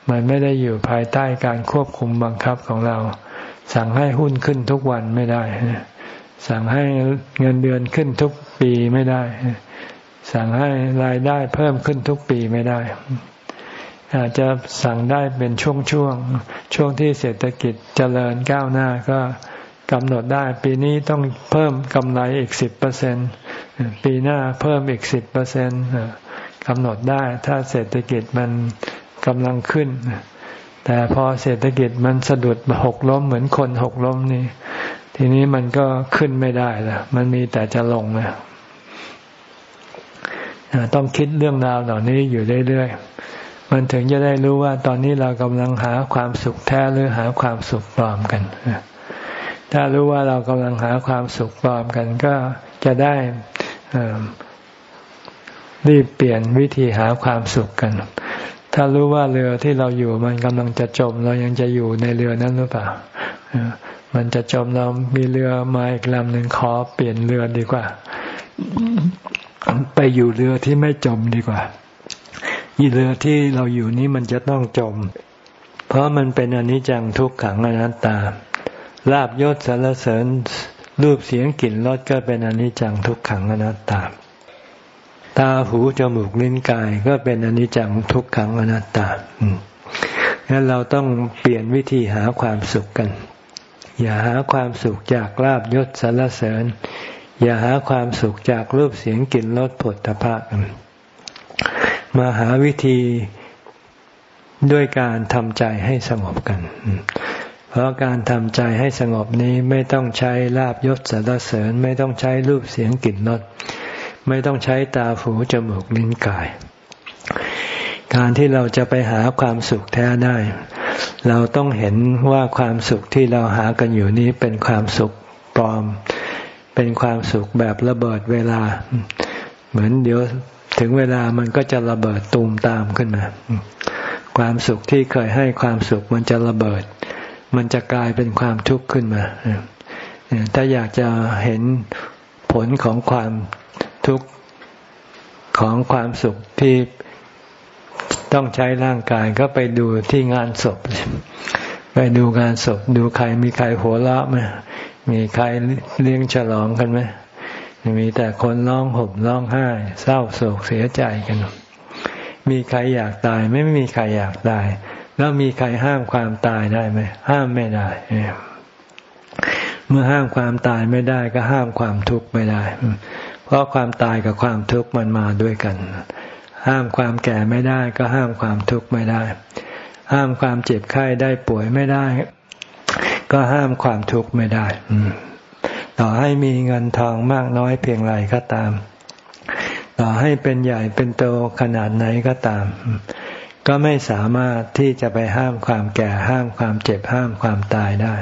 Speaker 1: มันไม่ได้อยู่ภายใต้การควบคุมบังคับของเรา สั่งให้หุ้นขึ้นทุกวันไม่ได้ สั่งให้เงินเดือนขึ้นทุกปีไม่ได้ สั่งให้รายได้เพิ่มขึ้นทุกปีไม่ได้ อาจจะสั่งได้เป็นช่วงช่วงช่วงที่เศรษฐกิจเจริญก้าวหน้าก็กำหนดได้ปีนี้ต้องเพิ่มกำไรอีกสิบเปอร์เซ็นปีหน้าเพิ่มอีกสิบเปอร์เซ็นต์กำหนดได้ถ้าเศรษฐกิจมันกำลังขึ้น แต่พอเศรษฐกิจมันสะดุดหกล้มเหมือนคนหกล้มนี่ ทีนี้มันก็ขึ้นไม่ได้แล้วมันมีแต่จะลงนะต้องคิดเรื่องราวเหล่านี้อยู่เรื่อยๆ มันถึงจะได้รู้ว่าตอนนี้เรากำลังหาความสุขแท้หรือหาความสุขปลอมกัน ถ้ารู้ว่าเรากำลังหาความสุขปลอมกัน ก็จะได้รีบเปลี่ยนวิธีหาความสุขกัน ถ้ารู้ว่าเรือที่เราอยู่มันกำลังจะจม เรายังจะอยู่ในเรือนั้นหรือเปล่ามันจะจมเรามีเรือมาอีกลำหนึ่งขอเปลี่ยนเรือดีกว่า ไปอยู่เรือที่ไม่จมดีกว่า ยีเรือที่เราอยู่นี้มันจะต้องจม เพราะมันเป็นอนิจจังทุกขังอนัตตาลาบยศสารเสริญรูปเสียงกลิ่นรสก็เป็นอนิจจังทุกขังอนัตตา ตาหูจมูกลิ้นกายก็เป็นอนิจจังทุกขังอนัตตางั้นเราต้องเปลี่ยนวิธีหาความสุขกัน อย่าหาความสุขจากลาบยศสารเสริญ อย่าหาความสุขจากรูปเสียงกลิ่นรสผลตภะกัน มาหาวิธีด้วยการทำใจให้สงบกัน เพราะการทำใจให้สงบนี้ไม่ต้องใช้ลาบยศสารเสริญ ไม่ต้องใช้รูปเสียงกลิ่นรสไม่ต้องใช้ตาหูจมูกลิ้นกาย การที่เราจะไปหาความสุขแท้ได้ เราต้องเห็นว่าความสุขที่เราหากันอยู่นี้เป็นความสุขปลอม เป็นความสุขแบบระเบิดเวลา เหมือนเดี๋ยว ถึงเวลามันก็จะระเบิดตูมตามขึ้นมา ความสุขที่เคยให้ความสุขมันจะระเบิด มันจะกลายเป็นความทุกข์ขึ้นมา ถ้าอยากจะเห็นผลของความทุกข์ของความสุขที่ต้องใช้ร่างกายก็ไปดูที่งานศพ ไปดูงานศพ ดูใครมีใครหัวเราะไหมมีใครเลี้ยงฉลองกันไหม มีแต่คนร้องห่มร้องไห้ เศร้าโศกเสียใจกัน มีใครอยากตายไม่มีใครอยากตาย แล้วมีใครห้ามความตายได้ไหมห้ามไม่ได้เมื่อห้ามความตายไม่ได้ก็ห้ามความทุกข์ไม่ได้ เพราะความตายกับความทุกข์มันมาด้วยกัน ห้ามความแก่ไม่ได้ก็ห้ามความทุกข์ไม่ได้ ห้ามความเจ็บไข้ได้ป่วยไม่ได้ ก็ห้ามความทุกข์ไม่ได้ ต่อให้มีเงินทองมากน้อยเพียงไรก็ตาม ต่อให้เป็นใหญ่เป็นโตขนาดไหนก็ตาม ก็ไม่สามารถที่จะไปห้ามความแก่ห้ามความเจ็บห้ามความตายได้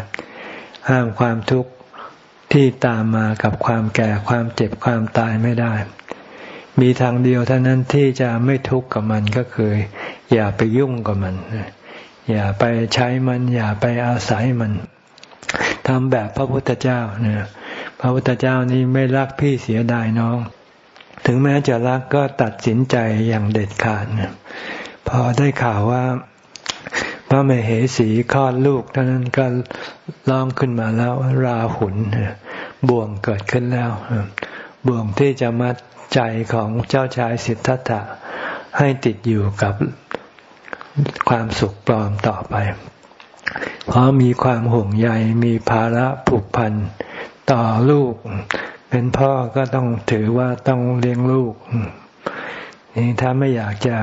Speaker 1: ห้ามความทุกข์ที่ตามมากับความแก่ความเจ็บความตายไม่ได้ มีทางเดียวเท่านั้นที่จะไม่ทุกข์กับมันก็คือ อย่าไปยุ่งกับมัน อย่าไปใช้มัน อย่าไปอาศัยมันทำแบบพระพุทธเจ้าเนี่ย ระพุทธเจ้านี้ไม่รักพี่เสียดายน้อง ถึงแม้จะรักก็ตัดสินใจอย่างเด็ดขาดพอได้ข่าวว่าพระมเหสีคลอดลูกเท่านั้นก็ร้องขึ้นมาแล้วราหุนบ่วงเกิดขึ้นแล้ว บ่วงที่จะมัดใจของเจ้าชายสิทธัตถะให้ติดอยู่กับความสุขปลอมต่อไป เพราะมีความห่วงใยมีภาระผูกพัน ต่อลูก เป็นพ่อก็ต้องถือว่าต้องเลี้ยงลูก นี่ถ้าไม่อยากจะ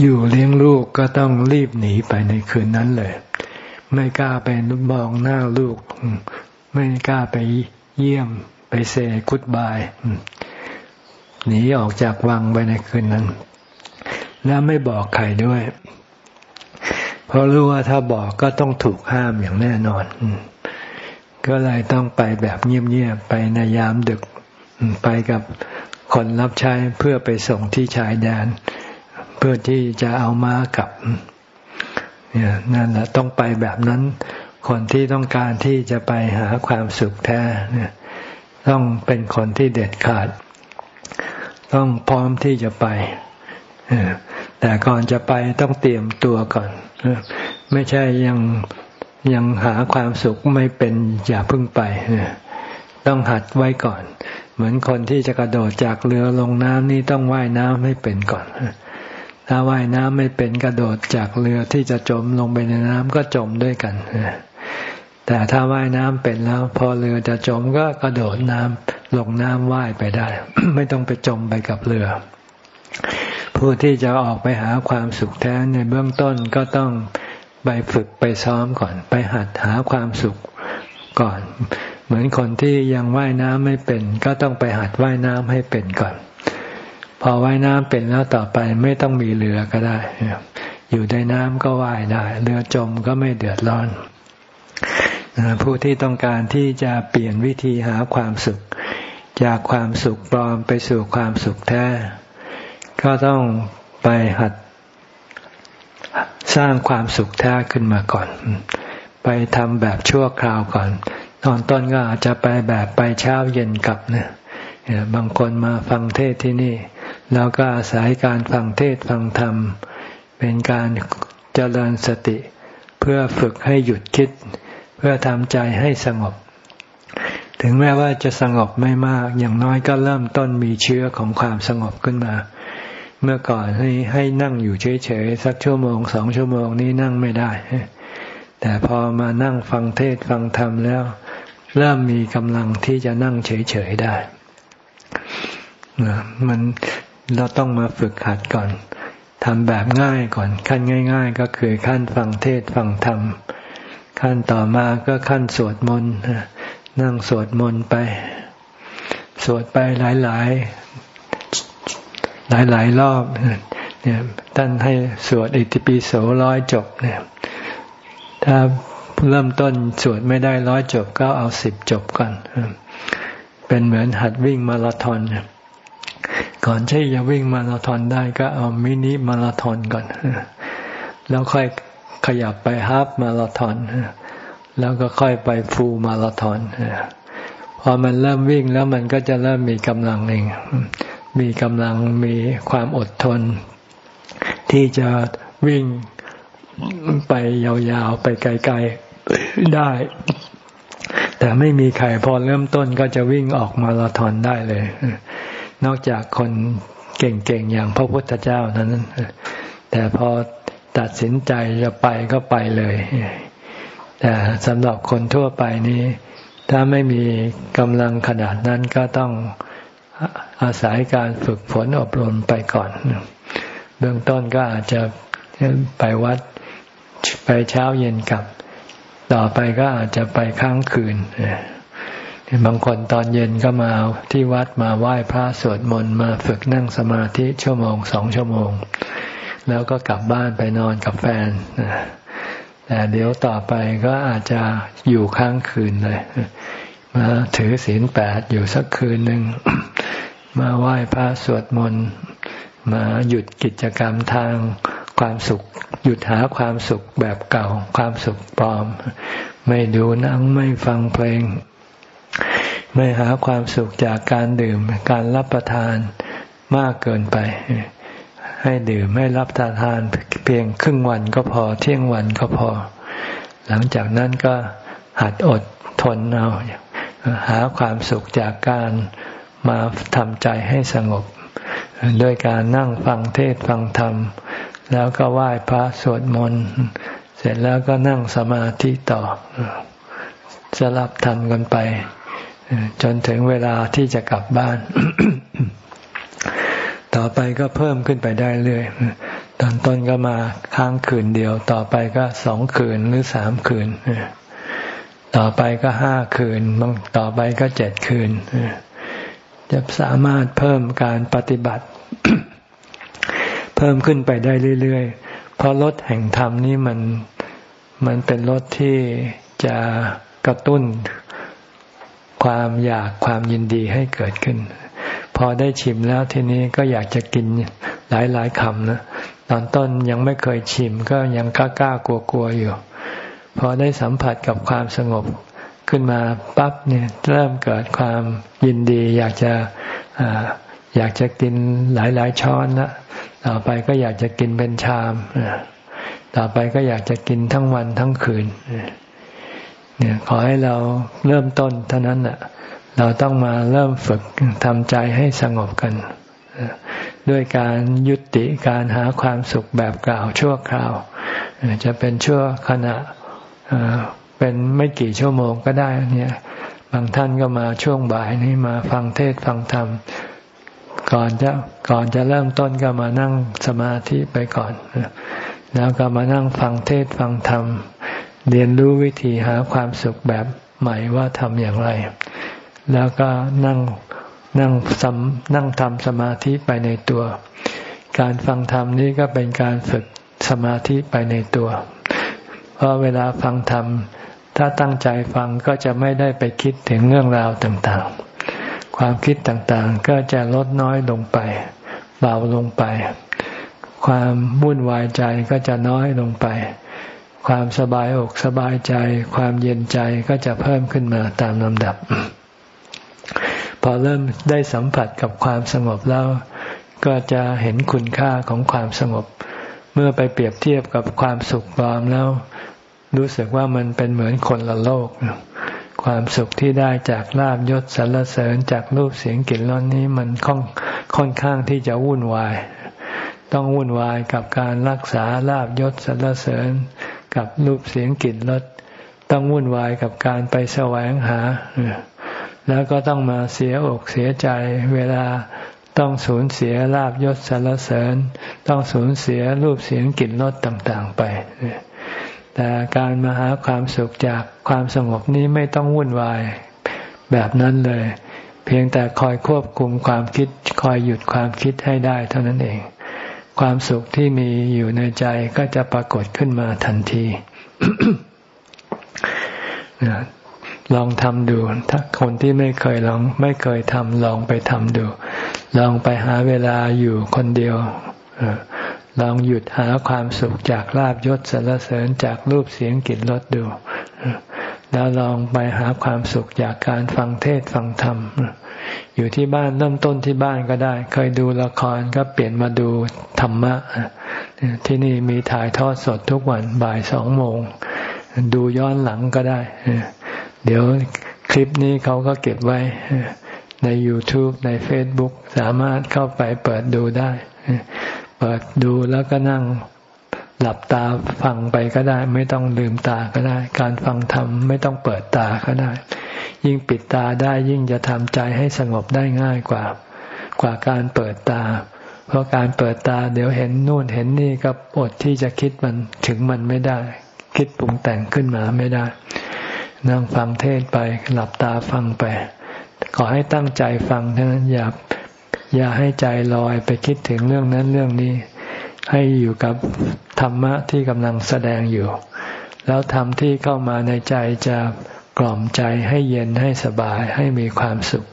Speaker 1: อยู่เลี้ยงลูกก็ต้องรีบหนีไปในคืนนั้นเลย ไม่กล้าไปมองหน้าลูก ไม่กล้าไปเยี่ยมไปเซกุดบายหนีออกจากวังไปในคืนนั้น แล้วไม่บอกใครด้วย เพราะรู้ว่าถ้าบอกก็ต้องถูกห้ามอย่างแน่นอน ก็เลยต้องไปแบบเงียบๆไปในยามดึกไปกับคนรับใช้เพื่อไปส่งที่ชายแดน เพื่อที่จะเอาม้ากลับเนี่ยนั่นแหละต้องไปแบบนั้น คนที่ต้องการที่จะไปหาความสุขแท้เนี่ยต้องเป็นคนที่เด็ดขาด ต้องพร้อมที่จะไปแต่ก่อนจะไปต้องเตรียมตัวก่อน ไม่ใช่ยัง ยังหาความสุขไม่เป็นอย่าพิ่งไป ต้องหัดไว้ก่อน เหมือนคนที่จะกระโดดจากเรือลงน้ำนี่ต้องว่ายน้ำให้เป็นก่อน ถ้าว่ายน้ำไม่เป็นกระโดดจากเรือที่จะจมลงไปในน้ำก็จมด้วยกัน แต่ถ้าว่ายน้ำเป็นแล้ว พอเรือจะจมก็กระโดดน้ำลงน้ำว่ายไปได้ ไม่ต้องไปจมไปกับเรือผู้ที่จะออกไปหาความสุขแท้ในเบื้องต้นก็ต้อง ไปฝึกไปซ้อมก่อน ไปหัดหาความสุขก่อน เหมือนคนที่ยังว่ายน้ำไม่เป็น ก็ต้องไปหัดว่ายน้ำให้เป็นก่อน พอว่ายน้ำเป็นแล้วต่อไปไม่ต้องมีเรือก็ได้ อยู่ในน้ำก็ว่ายได้ เรือจมก็ไม่เดือดร้อนผู้ที่ต้องการที่จะเปลี่ยนวิธีหาความสุข จากความสุขปลอมไปสู่ความสุขแท้ ก็ต้องไปหัด สร้างความสุขแท้ขึ้นมาก่อน ไปทำแบบชั่วคราวก่อน ตอนต้นก็อาจจะไปแบบไปเช้าเย็นกลับเนี่ยบางคนมาฟังเทศที่นี่ แล้วก็อาศัยการฟังเทศฟังธรรม เป็นการเจริญสติ เพื่อฝึกให้หยุดคิด เพื่อทำใจให้สงบ ถึงแม้ว่าจะสงบไม่มากอย่างน้อยก็เริ่มต้นมีเชื้อของความสงบขึ้นมา เมื่อก่อนให้ให้นั่งอยู่เฉยๆสักชั่วโมงสองชั่วโมงนี้นั่งไม่ได้ แต่พอมานั่งฟังเทศฟังธรรมแล้ว เริ่มมีกำลังที่จะนั่งเฉยๆได้มันเราต้องมาฝึกหัดก่อนทำแบบง่ายก่อน ขั้นง่าย ๆ ก็คือขั้นฟังเทศฟังธรรม ขั้นต่อมาก็ขั้นสวดมนต์นั่งสวดมนต์ไป สวดไปหลายๆ หลายๆรอบเนี่ยท่านให้สวดอิติปิโสร้อยจบเนี่ยถ้าเริ่มต้นสวดไม่ได้ร้อยจบก็เอาสิบจบก่อนเป็นเหมือนหัดวิ่งมาราธอนเนี่ยก่อนที่จะวิ่งมาราธอนได้ก็เอามินิมาราธอนก่อนแล้วค่อยขยับไปฮาฟมาราธอนแล้วก็ค่อยไปฟูลมาราธอนพอมันเริ่มวิ่งแล้วมันก็จะเริ่มมีกำลังเอง มีกำลังมีความอดทน ที่จะวิ่งไปยาวๆ ไปไกลๆได้ แต่ไม่มีใครพอเริ่มต้นก็จะวิ่งออกมาราธอนได้เลย นอกจากคนเก่งๆ อย่างพระพุทธเจ้านั้นแต่พอตัดสินใจจะไปก็ไปเลย แต่สำหรับคนทั่วไปนี้ ถ้าไม่มีกำลังขนาดนั้นก็ต้อง อาศัยการฝึกฝนอบรมไปก่อน เบื้องต้นก็อาจจะไปวัดไปเช้าเย็นกลับ ต่อไปก็อาจจะไปค้างคืนบางคนตอนเย็นก็มาที่วัดมาไหว้พระสวดมนต์มาฝึกนั่งสมาธิชั่วโมงสองชั่วโมง แล้วก็กลับบ้านไปนอนกับแฟนแต่เดี๋ยวต่อไปก็อาจจะอยู่ค้างคืนเลยมาถือศีลแปดอยู่สักคืนหนึ่ง มาไหว้พระสวดมนต์มาหยุดกิจกรรมทางความสุข หยุดหาความสุขแบบเก่า ความสุขปลอม ไม่ดูหนังไม่ฟังเพลง ไม่หาความสุขจากการดื่ม การรับประทานมากเกินไป ให้ดื่มให้รับประทานเพียงครึ่งวันก็พอเที่ยงวันก็พอ หลังจากนั้นก็หัดอดทนเอาหาความสุขจากการ มาทำใจให้สงบโดยการนั่งฟังเทศฟังธรรม แล้วก็ไหว้พระสวดมนต์เสร็จแล้วก็นั่งสมาธิต่อสลับทันกันไป จนถึงเวลาที่จะกลับบ้าน ต่อไปก็เพิ่มขึ้นไปได้เรื่อยตอนต้นก็มาค้างคืนเดียว ต่อไปก็สองคืนหรือสามคืน ต่อไปก็ห้าคืนบางต่อไปก็เจ็ดคืน จะสามารถเพิ่มการปฏิบัติ เพิ่มขึ้นไปได้เรื่อยๆ เพราะรถแห่งธรรมนี้มันมันเป็นรถที่จะกระตุ้นความอยากความยินดีให้เกิดขึ้น พอได้ชิมแล้วทีนี้ก็อยากจะกินหลายๆคำนะตอนต้นยังไม่เคยชิมก็ยังกล้าๆกลัวๆอยู่ พอได้สัมผัสกับความสงบ ขึ้นมาปั๊บเนี่ยเริ่มเกิดความยินดี อยากจะอยากจะกินหลายๆช้อนละต่อไปก็อยากจะกินเป็นชามต่อไปก็อยากจะกินทั้งวันทั้งคืนเนี่ยขอให้เราเริ่มต้นเท่านั้นแหะเราต้องมาเริ่มฝึกทำใจให้สงบกันด้วยการยุติการหาความสุขแบบกล่าวชั่วคราว จะเป็นชั่วขณะ เป็นไม่กี่ชั่วโมงก็ได้เนี่ยบางท่านก็มาช่วงบ่ายนี้มาฟังเทศฟังธรรม ก่อนจะก่อนจะเริ่มต้นก็มานั่งสมาธิไปก่อน แล้วก็มานั่งฟังเทศฟังธรรม เรียนรู้วิธีหาความสุขแบบใหม่ว่าทำอย่างไร แล้วก็นั่งนั่งสนั่งทำสมาธิไปในตัว การฟังธรรมนี้ก็เป็นการฝึกสมาธิไปในตัว เพราะเวลาฟังธรรม ถ้าตั้งใจฟังก็จะไม่ได้ไปคิดถึงเรื่องราวต่างๆ ความคิดต่างๆก็จะลดน้อยลงไปเบาลงไป ความวุ่นวายใจก็จะน้อยลงไป ความสบายอกสบายใจ ความเย็นใจก็จะเพิ่มขึ้นมาตามลำดับ พอเริ่มได้สัมผัสกับความสงบแล้ว ก็จะเห็นคุณค่าของความสงบ เมื่อไปเปรียบเทียบกับความสุขความแล้ว รู้สึกว่ามันเป็นเหมือนคนละโลก ความสุขที่ได้จากลาบยศสรรเสริญจากรูปเสียงกลิ่นรสนี้มันค่อนค่อนข้างที่จะวุ่นวาย ต้องวุ่นวายกับการรักษาลาบยศสรรเสริญ กับรูปเสียงกลิ่นรสต้องวุ่นวายกับการไปแสวงหา แล้วก็ต้องมาเสียอกเสียใจเวลาต้องสูญเสียลาบยศสรรเสริญ ต้องสูญเสียรูปเสียงกลิ่นรสต่าง ๆ ไป แต่การมาหาความสุขจากความสงบนี้ไม่ต้องวุ่นวายแบบนั้นเลย เพียงแต่คอยควบคุมความคิด คอยหยุดความคิดให้ได้เท่านั้นเอง ความสุขที่มีอยู่ในใจก็จะปรากฏขึ้นมาทันทีลองทำดู ถ้าคนที่ไม่เคยลอง ไม่เคยทำลองไปทำดู ลองไปหาเวลาอยู่คนเดียว ลองหยุดหาความสุขจากลาบยศสรรเสริญจากรูปเสียงกลิ่นรสดู แล้วลองไปหาความสุขจากการฟังเทศฟังธรรม อยู่ที่บ้านเริ่มต้นที่บ้านก็ได้ เคยดูละครก็เปลี่ยนมาดูธรรมะ ที่นี่มีถ่ายทอดสดทุกวันบ่ายสองโมง ดูย้อนหลังก็ได้ เดี๋ยวคลิปนี้เขาก็เก็บไว้ใน YouTube ใน Facebook สามารถเข้าไปเปิดดูได้ เปิดดูแล้วก็นั่งหลับตาฟังไปก็ได้ ไม่ต้องลืมตาก็ได้ การฟังธรรมไม่ต้องเปิดตาก็ได้ ยิ่งปิดตาได้ยิ่งจะทำใจให้สงบได้ง่ายกว่า กว่าการเปิดตา เพราะการเปิดตาเดี๋ยวเห็นนู่นเห็นนี่ก็อดที่จะคิดมันถึงมันไม่ได้ คิดปรุงแต่งขึ้นมาไม่ได้ นั่งฟังเทศไปหลับตาฟังไป ขอให้ตั้งใจฟังเท่านั้นอย่า อย่าให้ใจลอยไปคิดถึงเรื่องนั้นเรื่องนี้ ให้อยู่กับธรรมะที่กำลังแสดงอยู่ แล้วธรรมที่เข้ามาในใจจะกล่อมใจให้เย็นให้สบายให้มีความสุข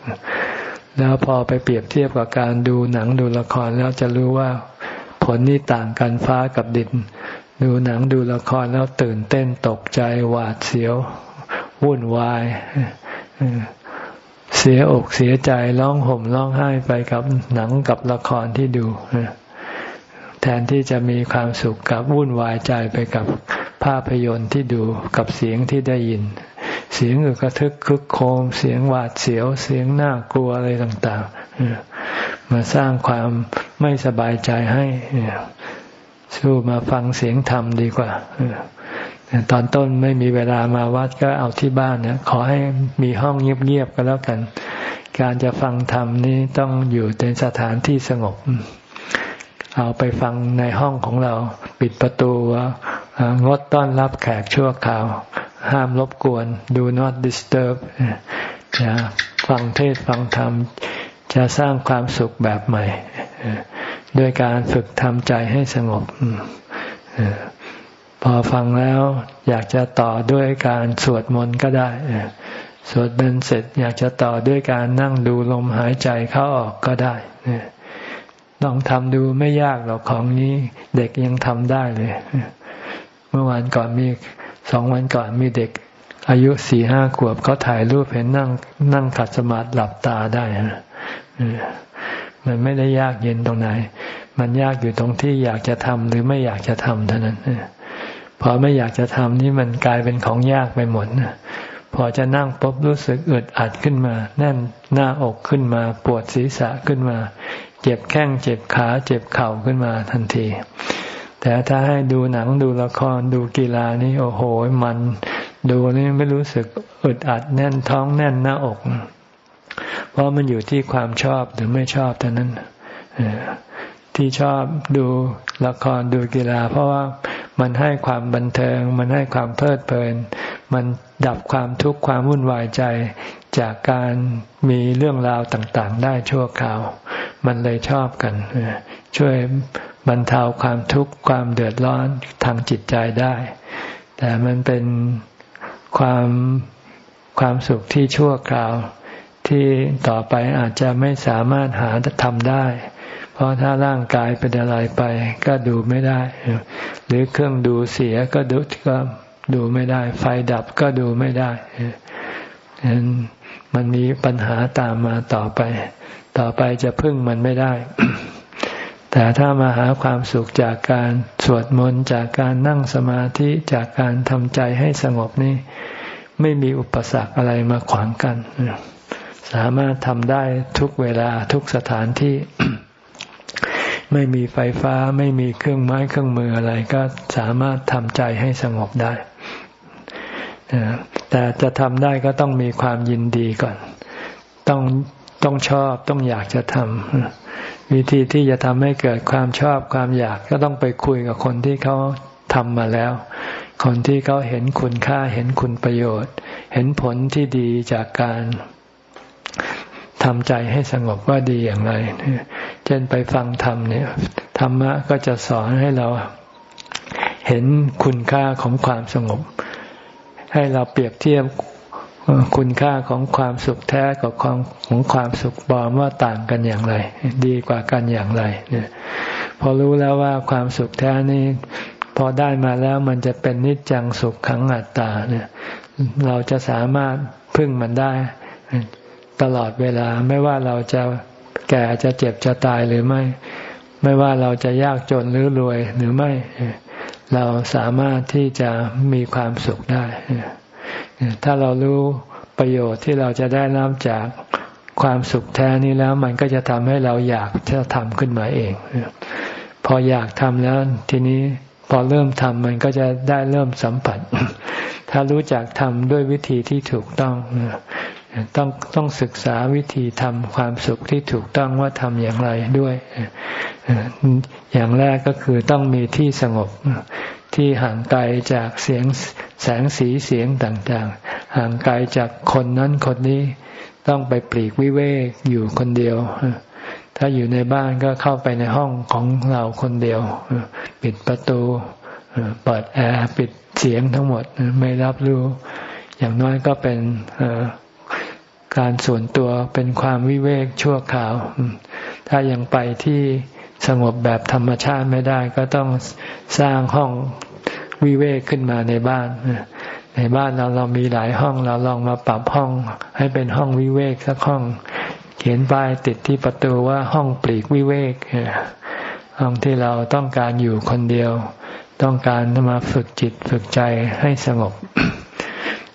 Speaker 1: แล้วพอไปเปรียบเทียบกับการดูหนังดูละครแล้วจะรู้ว่าผลนี่ต่างกันฟ้ากับดิน ดูหนังดูละครแล้วตื่นเต้นตกใจหวาดเสียว วุ่นวาย เสียอกเสียใจร้องห่มร้องไห้ไปกับหนังกับละครที่ดูแทนที่จะมีความสุขกับวุ่นวายใจไปกับภาพยนตร์ที่ดูกับเสียงที่ได้ยิน เสียงอึกระทึกคึกโคม เสียงหวาดเสียวเสียงน่ากลัวอะไรต่างๆมาสร้างความไม่สบายใจให้สู้มาฟังเสียงธรรมดีกว่า ตอนต้นไม่มีเวลามาวัดก็เอาที่บ้านเนี่ยขอให้มีห้องเงียบๆก็แล้วกัน การจะฟังธรรมนี้ต้องอยู่ในสถานที่สงบ เอาไปฟังในห้องของเรา ปิดประตูงดต้อนรับแขกชั่วคราว ห้ามรบกวน do not disturb จะฟังเทศฟังธรรม จะสร้างความสุขแบบใหม่ ด้วยการฝึกทำใจให้สงบ พอฟังแล้วอยากจะต่อด้วยการสวดมนต์ก็ได้สวดมนต์เสร็จอยากจะต่อด้วยการนั่งดูลมหายใจเข้าออกก็ได้ลองทำดูไม่ยากหรอกของนี้เด็กยังทำได้เลย เมื่อวานก่อนมีสองวันก่อนมีเด็ก อายุสี่ห้าขวบเขาถ่ายรูปเห็นนั่ง นั่งขัดสมาธิหลับตาได้มันไม่ได้ยากเย็นตรงไหน มันยากอยู่ตรงที่อยากจะทำหรือไม่อยากจะทำเท่านั้น พอไม่อยากจะทำนี่มันกลายเป็นของยากไปหมดพอจะนั่งปุ๊บรู้สึกอึดอัดขึ้นมา แน่นหน้าอกขึ้นมา ปวดศีรษะขึ้นมา เจ็บแข้งเจ็บขา เจ็บเข่าขึ้นมาทันที แต่ถ้าให้ดูหนังดูละครดูกีฬานี่โอ้โหมันดูนี่ไม่รู้สึกอึดอัดแน่นท้องแน่นหน้าอก เพราะมันอยู่ที่ความชอบหรือไม่ชอบเท่านั้น ที่ชอบดูละครดูกีฬา เพราะว่ามันให้ความบันเทิง มันให้ความเพลิดเพลิน มันดับความทุกข์ความวุ่นวายใจจากการมีเรื่องราวต่างๆ ได้ชั่วคราว มันเลยชอบกัน ช่วยบรรเทาความทุกข์ความเดือดร้อนทางจิตใจได้ แต่มันเป็นความความสุขที่ชั่วคราวที่ต่อไปอาจจะไม่สามารถหาทำได้ เพราะถ้าร่างกายเป็นอะไรไป ก็ดูไม่ได้ หรือเครื่องดูเสียก็ดูก็ดูไม่ได้ ไฟดับก็ดูไม่ได้ฉะนั้นมันมีปัญหาตามมาต่อไป ต่อไปจะพึ่งมันไม่ได้ แต่ถ้ามาหาความสุขจากการสวดมนต์จากการนั่งสมาธิจากการทำใจให้สงบนี่ไม่มีอุปสรรคอะไรมาขวางกัน สามารถทำได้ทุกเวลาทุกสถานที่ ไม่มีไฟฟ้าไม่มีเครื่องไม้เครื่องมืออะไร ก็สามารถทำใจให้สงบได้ แต่จะทำได้ก็ต้องมีความยินดีก่อน ต้องต้องชอบต้องอยากจะทำวิธีที่จะทำให้เกิดความชอบความอยากก็ต้องไปคุยกับคนที่เขาทำมาแล้ว คนที่เขาเห็นคุณค่าเห็นคุณประโยชน์ เห็นผลที่ดีจากการ ทำใจให้สงบว่าดีอย่างไร เช่นไปฟังธรรมเนี่ยธรรมะก็จะสอนให้เราเห็นคุณค่าของความสงบ ให้เราเปรียบเทียบคุณค่าของความสุขแท้กับความของความสุขปลอมว่าต่างกันอย่างไร ดีกว่ากันอย่างไรเนี่ยพอรู้แล้วว่าความสุขแท้นี้พอได้มาแล้วมันจะเป็นนิจจังสุขขังอัตตาเนี่ย เราจะสามารถพึ่งมันได้ ตลอดเวลาไม่ว่าเราจะแก่จะเจ็บจะตายหรือไม่ ไม่ว่าเราจะยากจนหรือรวยหรือไม่ เราสามารถที่จะมีความสุขได้ ถ้าเรารู้ประโยชน์ที่เราจะได้รับจากความสุขแท้นี้แล้ว มันก็จะทำให้เราอยากจะทำขึ้นมาเอง พออยากทำแล้วทีนี้พอเริ่มทำมันก็จะได้เริ่มสัมผัส ถ้ารู้จักทำด้วยวิธีที่ถูกต้อง ต้องต้องศึกษาวิธีทำความสุขที่ถูกต้องว่าทำอย่างไรด้วย อย่างแรกก็คือต้องมีที่สงบที่ห่างไกลจากเสียงแสงสีเสียงต่างๆ ห่างไกลจากคนนั้นคนนี้ต้องไปปลีกวิเวกอยู่คนเดียว ถ้าอยู่ในบ้านก็เข้าไปในห้องของเราคนเดียว ปิดประตูเปิดแอร์ปิดเสียงทั้งหมดไม่รับรู้ อย่างน้อยก็เป็น การส่วนตัวเป็นความวิเวกชั่วคราว ถ้ายังไปที่สงบแบบธรรมชาติไม่ได้ก็ต้องสร้างห้องวิเวกขึ้นมาในบ้าน ในบ้านเราเรามีหลายห้องเราลองมาปรับห้อง ให้เป็นห้องวิเวกสักห้อง เขียนป้ายติดที่ประตูว่าห้องปลีกวิเวกห้องที่เราต้องการอยู่คนเดียว ต้องการมาฝึกจิตฝึกใจให้สงบ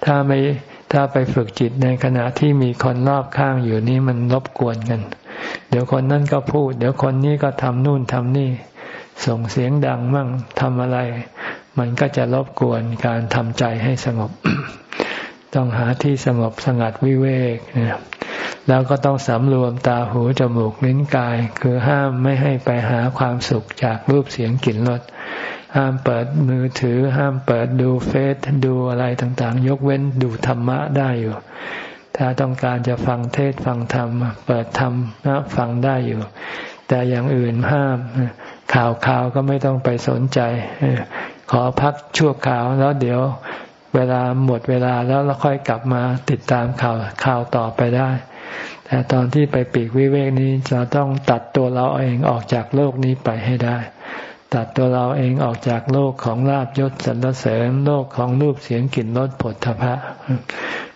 Speaker 1: ถ้าไม่ ถ้าไปฝึกจิตในขณะที่มีคนรอบข้างอยู่นี่มันรบกวนกัน เดี๋ยวคนนั้นก็พูด เดี๋ยวคนนี้ก็ทำนู่นทำนี่ ส่งเสียงดังมั่งทำอะไร มันก็จะรบกวนการทำใจให้สงบ ต้องหาที่สงบสงัดวิเวกนะแล้วก็ต้องสำรวมตาหูจมูกลิ้นกาย คือห้ามไม่ให้ไปหาความสุขจากรูปเสียงกลิ่นรส ห้ามเปิดมือถือ ห้ามเปิดดูเฟซดูอะไรต่างๆ ยกเว้นดูธรรมะได้อยู่ ถ้าต้องการจะฟังเทศฟังธรรม เปิดธรรมนะฟังได้อยู่ แต่อย่างอื่นห้าม ข่าวข่าวก็ไม่ต้องไปสนใจ ขอพักชั่วข่าวแล้วเดี๋ยวเวลาหมดเวลาแล้วเราค่อยกลับมาติดตามข่าวข่าวต่อไปได้ แต่ตอนที่ไปปีกวิเวกนี้จะต้องตัดตัวเราเองออกจากโลกนี้ไปให้ได้ ตัดตัวเราเองออกจากโลกของลาบยศสรรเสริญโลกของรูปเสียงกลิ่นรสผลทพะ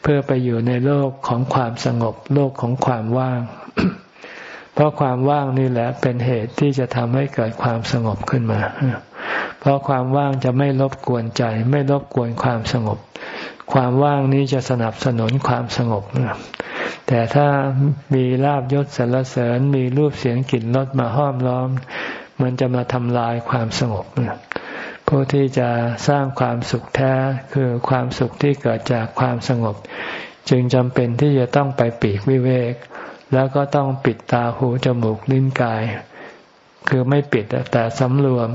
Speaker 1: เพื่อไปอยู่ในโลกของความสงบโลกของความว่าง เพราะความว่างนี่แหละเป็นเหตุที่จะทำให้เกิดความสงบขึ้นมา เพราะความว่างจะไม่รบกวนใจ ไม่รบกวนความสงบ ความว่างนี้จะสนับสนุนความสงบแต่ถ้ามีลาบยศสรรเสริญมีรูปเสียงกลิ่นรสมาห้อมล้อม มันจะมาทำลายความสงบผู้ที่จะสร้างความสุขแท้คือความสุขที่เกิดจากความสงบ จึงจำเป็นที่จะต้องไปปีกวิเวก แล้วก็ต้องปิดตาหูจมูกลิ้นกาย คือไม่ปิดแต่สำรวม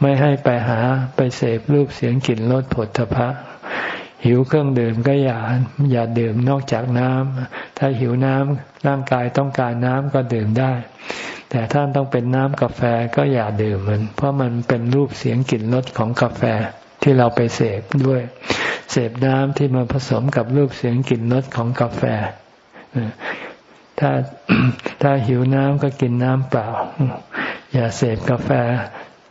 Speaker 1: ไม่ให้ไปหาไปเสพรูปเสียงกลิ่นรสผลพะหิวเครื่องดื่มก็อย่าอย่าดื่มนอกจากน้ำถ้าหิวน้ำร่างกายต้องการน้ำก็ดื่มได้ แต่ถ้าต้องเป็นน้ำกาแฟก็อย่าดื่มมัน เพราะมันเป็นรูปเสียงกลิ่นรสของกาแฟที่เราไปเสพด้วย เสพน้ำที่มาผสมกับรูปเสียงกลิ่นรสของกาแฟถ้าถ้าหิวน้ำก็กินน้ำเปล่า อย่าเสพกาแฟ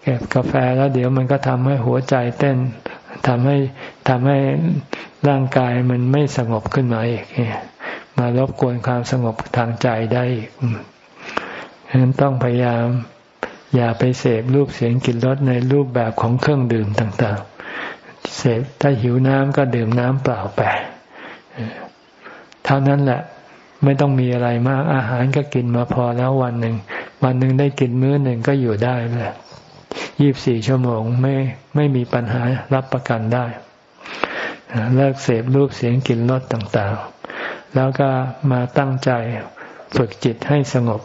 Speaker 1: เก็บกาแฟแล้วเดี๋ยวมันก็ทำให้หัวใจเต้นทำให้ทำให้ร่างกายมันไม่สงบขึ้นมาอีกมารบกวนความสงบทางใจได้อีกะนั้นต้องพยายามอย่าไปเสพรูปเสียงกลิ่นรสในรูปแบบของเครื่องดื่มต่างๆ เสพถ้าหิวน้ำก็ดื่มน้ำเปล่าไปเท่านั้นแหละไม่ต้องมีอะไรมากอาหารก็กินมาพอแล้ววันหนึ่ง วันหนึ่งได้กินมื้อหนึ่งก็อยู่ได้เลยยี่บสี่ชั่วโมงไม่ไม่มีปัญหารับประกันได้เลิกเสพรูปเสียงกลิ่นรสต่างๆ แล้วก็มาตั้งใจฝึกจิตให้สงบ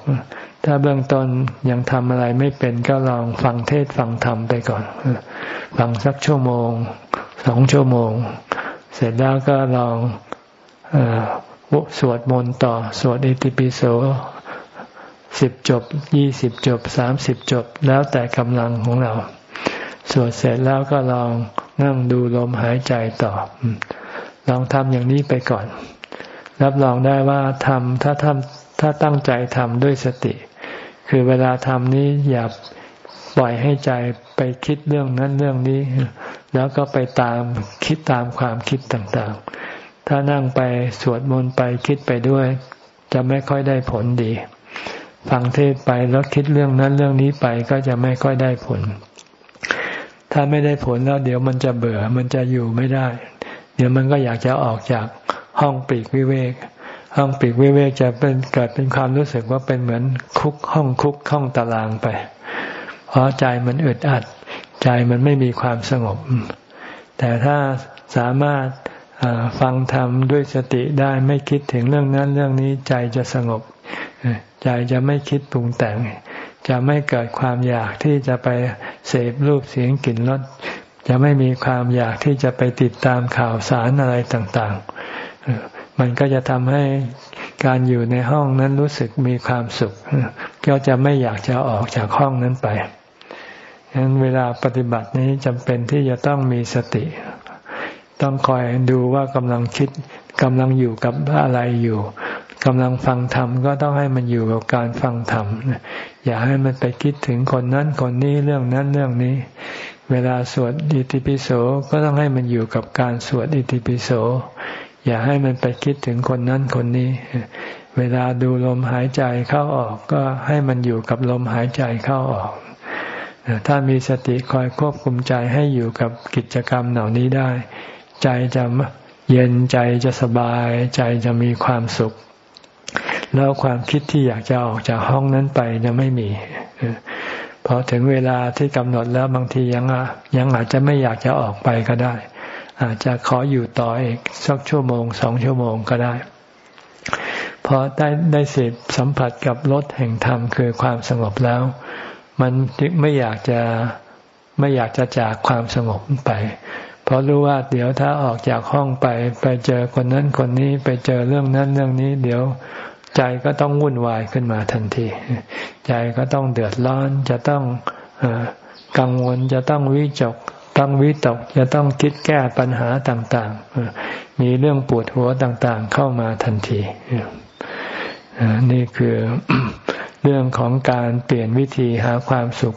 Speaker 1: ถ้าเบื้องต้นยังทำอะไรไม่เป็นก็ลองฟังเทศฟังธรรมไปก่อน ฟังสักชั่วโมงสองชั่วโมง เสร็จแล้วก็ลองอสวดมนต์ต่อ สวดอิติปิโสสิบจบยี่สิบจบสามสิบจบ แล้วแต่กำลังของเรา สวดเสร็จแล้วก็ลองนั่งดูลมหายใจต่อ ลองทำอย่างนี้ไปก่อน รับรองได้ว่าทำถ้าทำถ้าตั้งใจทำด้วยสติ คือเวลาทำนี้อย่าปล่อยให้ใจไปคิดเรื่องนั้นเรื่องนี้ แล้วก็ไปตามคิดตามความคิดต่างๆ ถ้านั่งไปสวดมนต์ไปคิดไปด้วย จะไม่ค่อยได้ผลดี ฟังเทศไปแล้วคิดเรื่องนั้นเรื่องนี้ไปก็จะไม่ค่อยได้ผล ถ้าไม่ได้ผลแล้วเดี๋ยวมันจะเบื่อมันจะอยู่ไม่ได้ เดี๋ยวมันก็อยากจะออกจากห้องปีกวิเวก ห้องปีกวิเวกจะเป็นเกิดเป็นความรู้สึกว่าเป็นเหมือนคุกห้องคุกห้องตารางไป เพราะใจมันอึดอัด ใจมันไม่มีความสงบ แต่ถ้าสามารถฟังธรรมด้วยสติได้ไม่คิดถึงเรื่องนั้นเรื่องนี้ใจจะสงบ ใจจะไม่คิดปรุงแต่ง จะไม่เกิดความอยากที่จะไปเสพรูปเสียงกลิ่นรสจะไม่มีความอยากที่จะไปติดตามข่าวสารอะไรต่าง ๆ มันก็จะทำให้การอยู่ในห้องนั้นรู้สึกมีความสุข ก็จะไม่อยากจะออกจากห้องนั้นไปฉะนั้นเวลาปฏิบัตินี้จำเป็นที่จะต้องมีสติ ต้องคอยดูว่ากำลังคิดกำลังอยู่กับอะไรอยู่กำลังฟังธรรมก็ต้องให้มันอยู่กับการฟังธรรมอย่าให้มันไปคิดถึงคนนั้นคนนี้เรื่องนั้นเรื่องนี้ เวลาสวดอิติปิโสก็ต้องให้มันอยู่กับการสวดอิติปิโส อย่าให้มันไปคิดถึงคนนั้นคนนี้ เวลาดูลมหายใจเข้าออกก็ให้มันอยู่กับลมหายใจเข้าออก ถ้ามีสติคอยควบคุมใจให้อยู่กับกิจกรรมเหล่านี้ได้ ใจจะเย็นใจจะสบาย ใจจะมีความสุข แล้วความคิดที่อยากจะออกจากห้องนั้นไปจะไม่มีพอถึงเวลาที่กำหนดแล้วบางทียังยังอาจจะไม่อยากจะออกไปก็ได้ อาจจะขออยู่ต่ออีกสักชั่วโมงสองชั่วโมงก็ได้พอได้ได้สิบสัมผัสกับรสแห่งธรรมคือความสงบแล้ว มันไม่อยากจะไม่อยากจะจากความสงบไปเพราะรู้ว่าเดี๋ยวถ้าออกจากห้องไป ไปเจอคนนั้นคนนี้ไปเจอเรื่องนั้นเรื่องนี้ เดี๋ยวใจก็ต้องวุ่นวายขึ้นมาทันที ใจก็ต้องเดือดร้อนจะต้องอกังวลจะต้องวิจก ต้องวิตกจะต้องคิดแก้ปัญหาต่างๆ มีเรื่องปวดหัวต่างๆ เข้ามาทันทีนี่คือเรื่องของการเปลี่ยนวิธีหาความสุข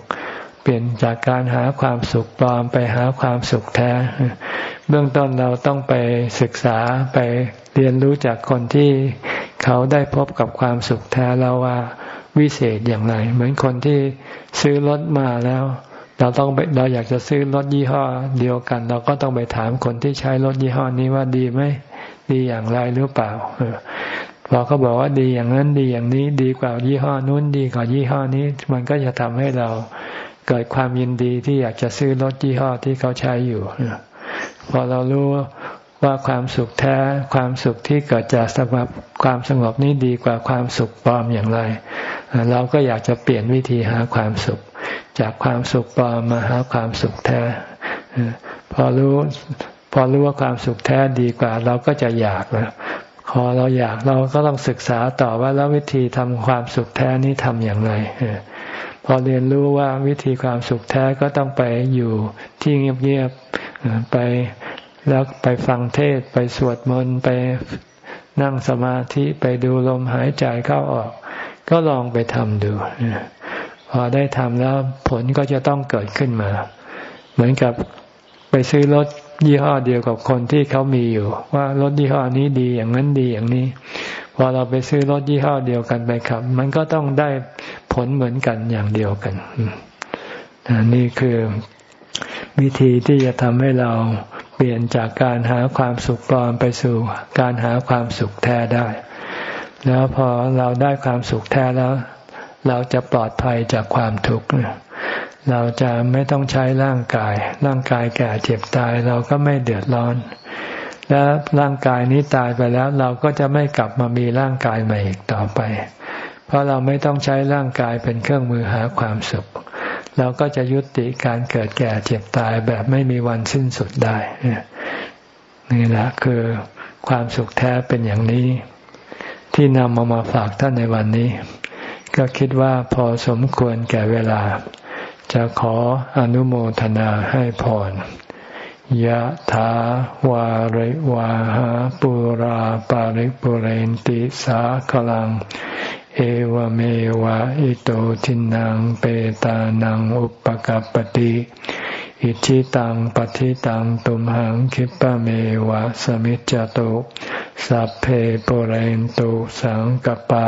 Speaker 1: เปลี่ยนจากการหาความสุขปลอมไปหาความสุขแท้ เบื้องต้นเราต้องไปศึกษาไปเรียนรู้จากคนที่เขาได้พบกับความสุขแท้แล้วว่าวิเศษอย่างไร เหมือนคนที่ซื้อรถมาแล้ว เราต้องเราอยากจะซื้อรถยี่ห้อเดียวกัน เราก็ต้องไปถามคนที่ใช้รถยี่ห้อนี้ว่าดีไหมดีอย่างไรหรือเปล่าพอเขาบอกว่าดีอย่างนั้นดีอย่างนี้ดีกว่ายี่ห้อนู้นดีกว่ายี่ห้อนี้ มันก็จะทำให้เราเกิดความยินดีที่อยากจะซื้อรถยี่ห้อที่เขาใช้อยู่พอเรารู้ว่าความสุขแท้ความสุขที่เกิดจากสงบความสงบนี้ดีกว่าความสุขปลอมอย่างไร เราก็อยากจะเปลี่ยนวิธีหาความสุข จากความสุขปลอมมาหาความสุขแท้พอรู้พอรู้ว่าความสุขแท้ดีกว่า เราก็จะอยากแล้วพอเราอยากเราก็ต้องศึกษาต่อว่าแล้ววิธีทำความสุขแท้นี้ทำอย่างไรพอเรียนรู้ว่าวิธีความสุขแท้ก็ต้องไปอยู่ที่เงียบๆไปแล้วไปฟังเทศไปสวดมนต์ไปนั่งสมาธิไปดูลมหายใจเข้าออก ก็ลองไปทำดู พอได้ทำแล้วผลก็จะต้องเกิดขึ้นมา เหมือนกับไปซื้อรถยี่ห้อเดียวกับคนที่เขามีอยู่ ว่ารถยี่ห้อนี้ดีอย่างนั้นดีอย่างนี้ พอเราไปซื้อรถยี่ห้อเดียวกันไปขับ มันก็ต้องได้ผลเหมือนกันอย่างเดียวกันนี่คือวิธีที่จะทำให้เราเปลี่ยนจากการหาความสุขปลอมไปสู่การหาความสุขแท้ได้ แล้วพอเราได้ความสุขแท้แล้ว เราจะปลอดภัยจากความทุกข์เราจะไม่ต้องใช้ร่างกาย ร่างกายแก่เจ็บตายเราก็ไม่เดือดร้อน และร่างกายนี้ตายไปแล้ว เราก็จะไม่กลับมามีร่างกายใหม่อีกต่อไป เพราะเราไม่ต้องใช้ร่างกายเป็นเครื่องมือหาความสุข เราก็จะยุติการเกิดแก่เจ็บตายแบบไม่มีวันสิ้นสุดได้ นี่แหละคือความสุขแท้เป็นอย่างนี้ ที่นำมามาฝากท่านในวันนี้ ก็คิดว่าพอสมควรแก่เวลา จะขออนุโมทนาให้พรยะถาวาริวาหาปุราปาริปุเรนติสาคลัง เอวเมวะอิโตทินังเปตานังอุปกัรปติอิชิตังปฏิตังตุมหังคิปะเมวะสมิจจตุสัพเพปุเรนตุสังกปา